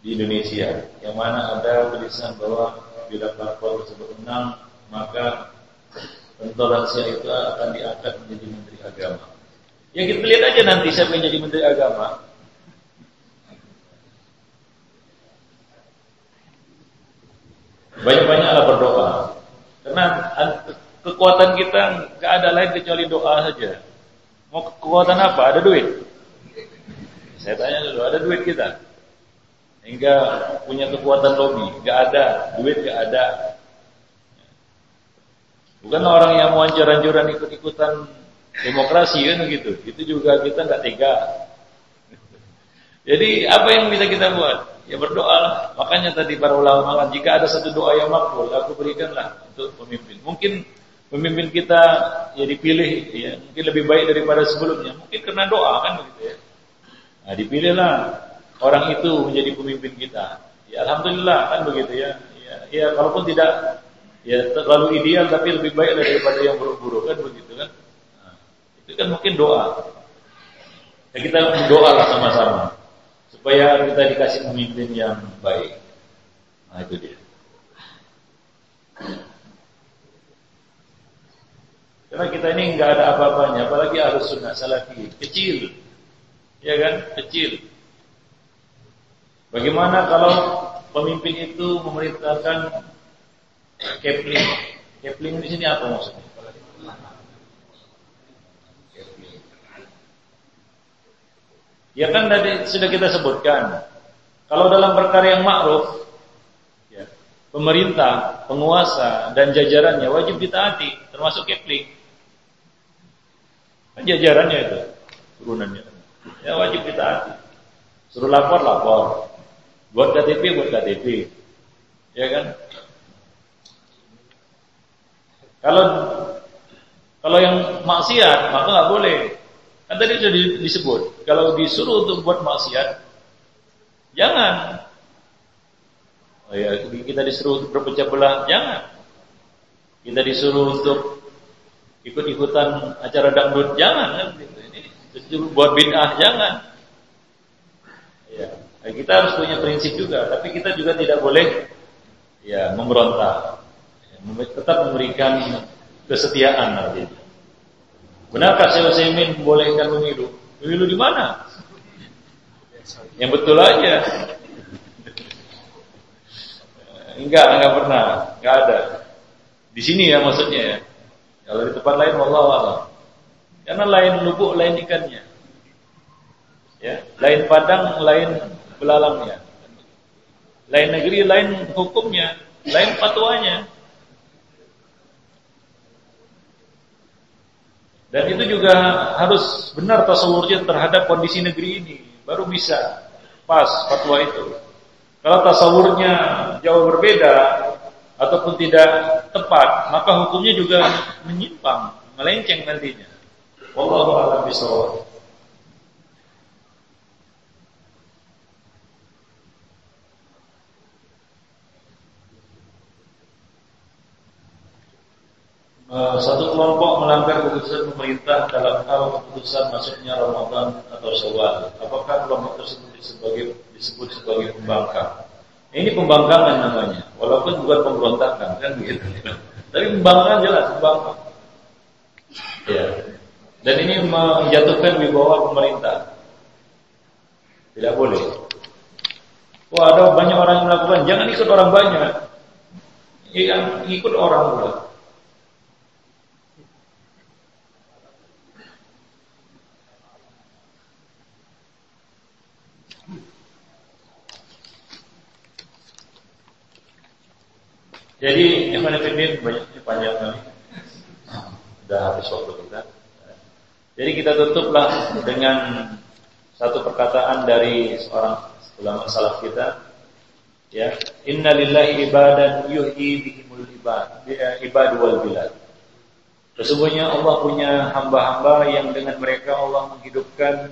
di Indonesia yang mana ada tulisan bahwa bila parpol tersebut menang maka pentolan Syiah itu akan diangkat menjadi menteri agama. Ya kita lihat aja nanti siapa yang jadi menteri agama. Banyak-banyaklah berdoa. Karena kekuatan kita nggak ada lain kecuali doa saja. Mau kekuatan apa? Ada duit. Saya tanya dulu, ada duit kita? Hingga punya kekuatan lobby, nggak ada, duit nggak ada. Bukan orang yang mau anjur-anjuran ikut-ikutan demokrasi kan begitu. Itu juga kita nggak tega. [LAUGHS] Jadi apa yang bisa kita buat? Ya berdoa lah. Makanya tadi para ulama mengatakan jika ada satu doa yang makbul, aku berikanlah untuk pemimpin. Mungkin pemimpin kita ya dipilih ya mungkin lebih baik daripada sebelumnya. Mungkin karena doa kan begitu ya. Nah, dipilihlah orang itu menjadi pemimpin kita. Ya alhamdulillah kan begitu ya. Ya, ya kalaupun tidak ya terlalu ideal tapi lebih baik daripada yang buruk-buruk kan begitu kan. Nah, itu kan mungkin doa. Ya kita berdoa lah sama-sama supaya kita dikasih pemimpin yang baik. Nah itu dia. Karena kita ini nggak ada apa-apanya, apalagi harus sunnah salafi, kecil, ya kan, kecil. Bagaimana kalau pemimpin itu memerintahkan Kepling? Kepling di sini apa maksudnya? Ya kan tadi sudah kita sebutkan. Kalau dalam perkara yang ma'ruf, ya, pemerintah, penguasa, dan jajarannya wajib ditaati, termasuk Kepling. Kan jajarannya itu turunannya. Ya wajib kita Suruh lapor lapor. Buat KTP buat KTP. Ya kan? Kalau kalau yang maksiat maka nggak boleh. Kan tadi sudah disebut. Kalau disuruh untuk buat maksiat, jangan. Oh ya, kita disuruh untuk berpecah belah, jangan. Kita disuruh untuk ikut-ikutan acara dangdut, jangan kan? Ini buat bid'ah, jangan. Ya, kita harus punya prinsip juga, tapi kita juga tidak boleh ya memberontak. Tetap memberikan kesetiaan nanti. Benarkah Syekh Utsaimin membolehkan memilu? Memilu di mana? Yang betul aja. Enggak, enggak pernah, enggak ada. Di sini ya maksudnya ya. Kalau di tempat lain wallahu a'lam. Karena lain lubuk, lain ikannya. Ya, lain padang, lain belalangnya. Lain negeri, lain hukumnya, lain fatwanya. Dan itu juga harus benar tasawurnya terhadap kondisi negeri ini. Baru bisa pas fatwa itu. Kalau tasawurnya jauh berbeda ataupun tidak tepat, maka hukumnya juga menyimpang, melenceng nantinya. Wallahu a'lam. Eh, satu kelompok melanggar keputusan pemerintah dalam hal keputusan masuknya Ramadan atau Syawal. Apakah kelompok tersebut sebagai, disebut sebagai pembangkang? Ini pembangkangan namanya, walaupun bukan pemberontakan kan begitu. [LAUGHS] Tapi pembangkangan jelas pembangkang. Ya. Dan ini menjatuhkan wibawa pemerintah. Tidak boleh. Wah ada banyak orang yang melakukan, jangan ikut orang banyak. Yang ikut orang pula. Jadi Ikhwan Filmin banyak panjang kali. Sudah habis waktu kita. Jadi kita tutuplah dengan satu perkataan dari seorang ulama salaf kita. Ya, Inna lillahi ibadan yuhyi bihimul ibad, ibad wal bilad. Sesungguhnya Allah punya hamba-hamba yang dengan mereka Allah menghidupkan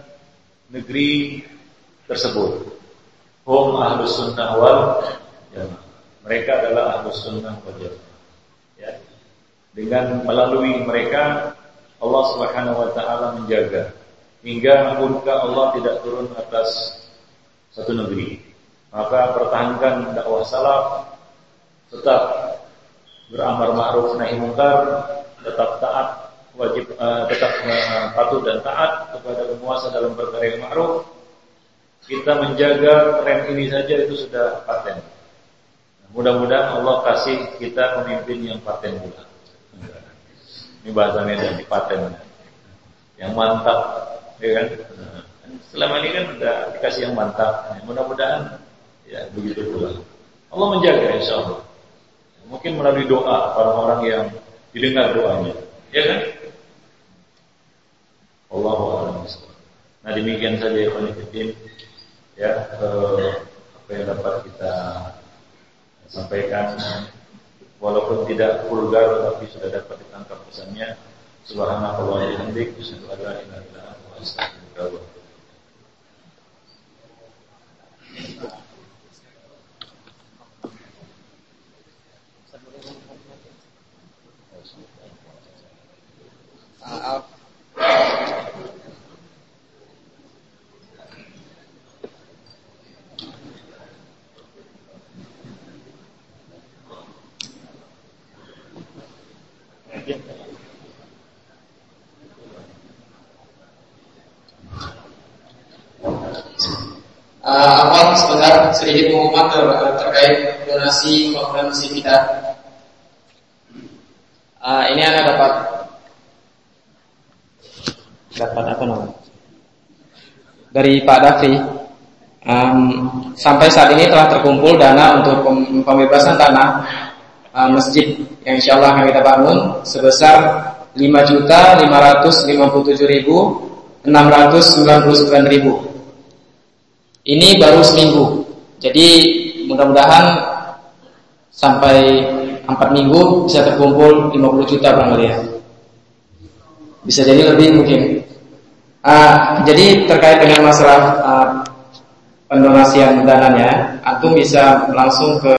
negeri tersebut. Hum ahlus sunnah wal sunnah. Ya. Dengan melalui mereka Allah Subhanahu wa taala menjaga hingga murka Allah tidak turun atas satu negeri. Maka pertahankan dakwah salaf tetap beramar ma'ruf nahi munkar, tetap taat wajib uh, tetap uh, patuh dan taat kepada penguasa dalam perkara yang ma'ruf. Kita menjaga tren ini saja itu sudah paten. Mudah-mudahan Allah kasih kita pemimpin yang paten pula. Ini bahasa Medan, di paten. Yang mantap, ya kan? Selama ini kan sudah dikasih yang mantap. Mudah-mudahan ya begitu pula. Allah menjaga insya Allah. Mungkin melalui doa orang-orang yang didengar doanya. Ya kan? Allah Nah demikian saja ya ya apa yang dapat kita sampaikan. Walaupun tidak vulgar tapi sudah dapat ditangkap pesannya. Subhanallah wa bihamdik asyhadu an la ilaha illa anta astaghfiruka Uh, uh, apa sebentar sedikit pengumuman ter terkait donasi masjid kita. Uh, ini anak dapat dapat apa namanya? Dari Pak Davi. Um, sampai saat ini telah terkumpul dana untuk pembebasan tanah uh, masjid yang insya Allah akan kita bangun sebesar 5 juta 557 ribu 699 ribu. Ini baru seminggu. Jadi mudah-mudahan sampai 4 minggu bisa terkumpul 50 juta Bang ya. Bisa jadi lebih mungkin. Uh, jadi terkait dengan masalah uh, pendonasian dananya, antum bisa langsung ke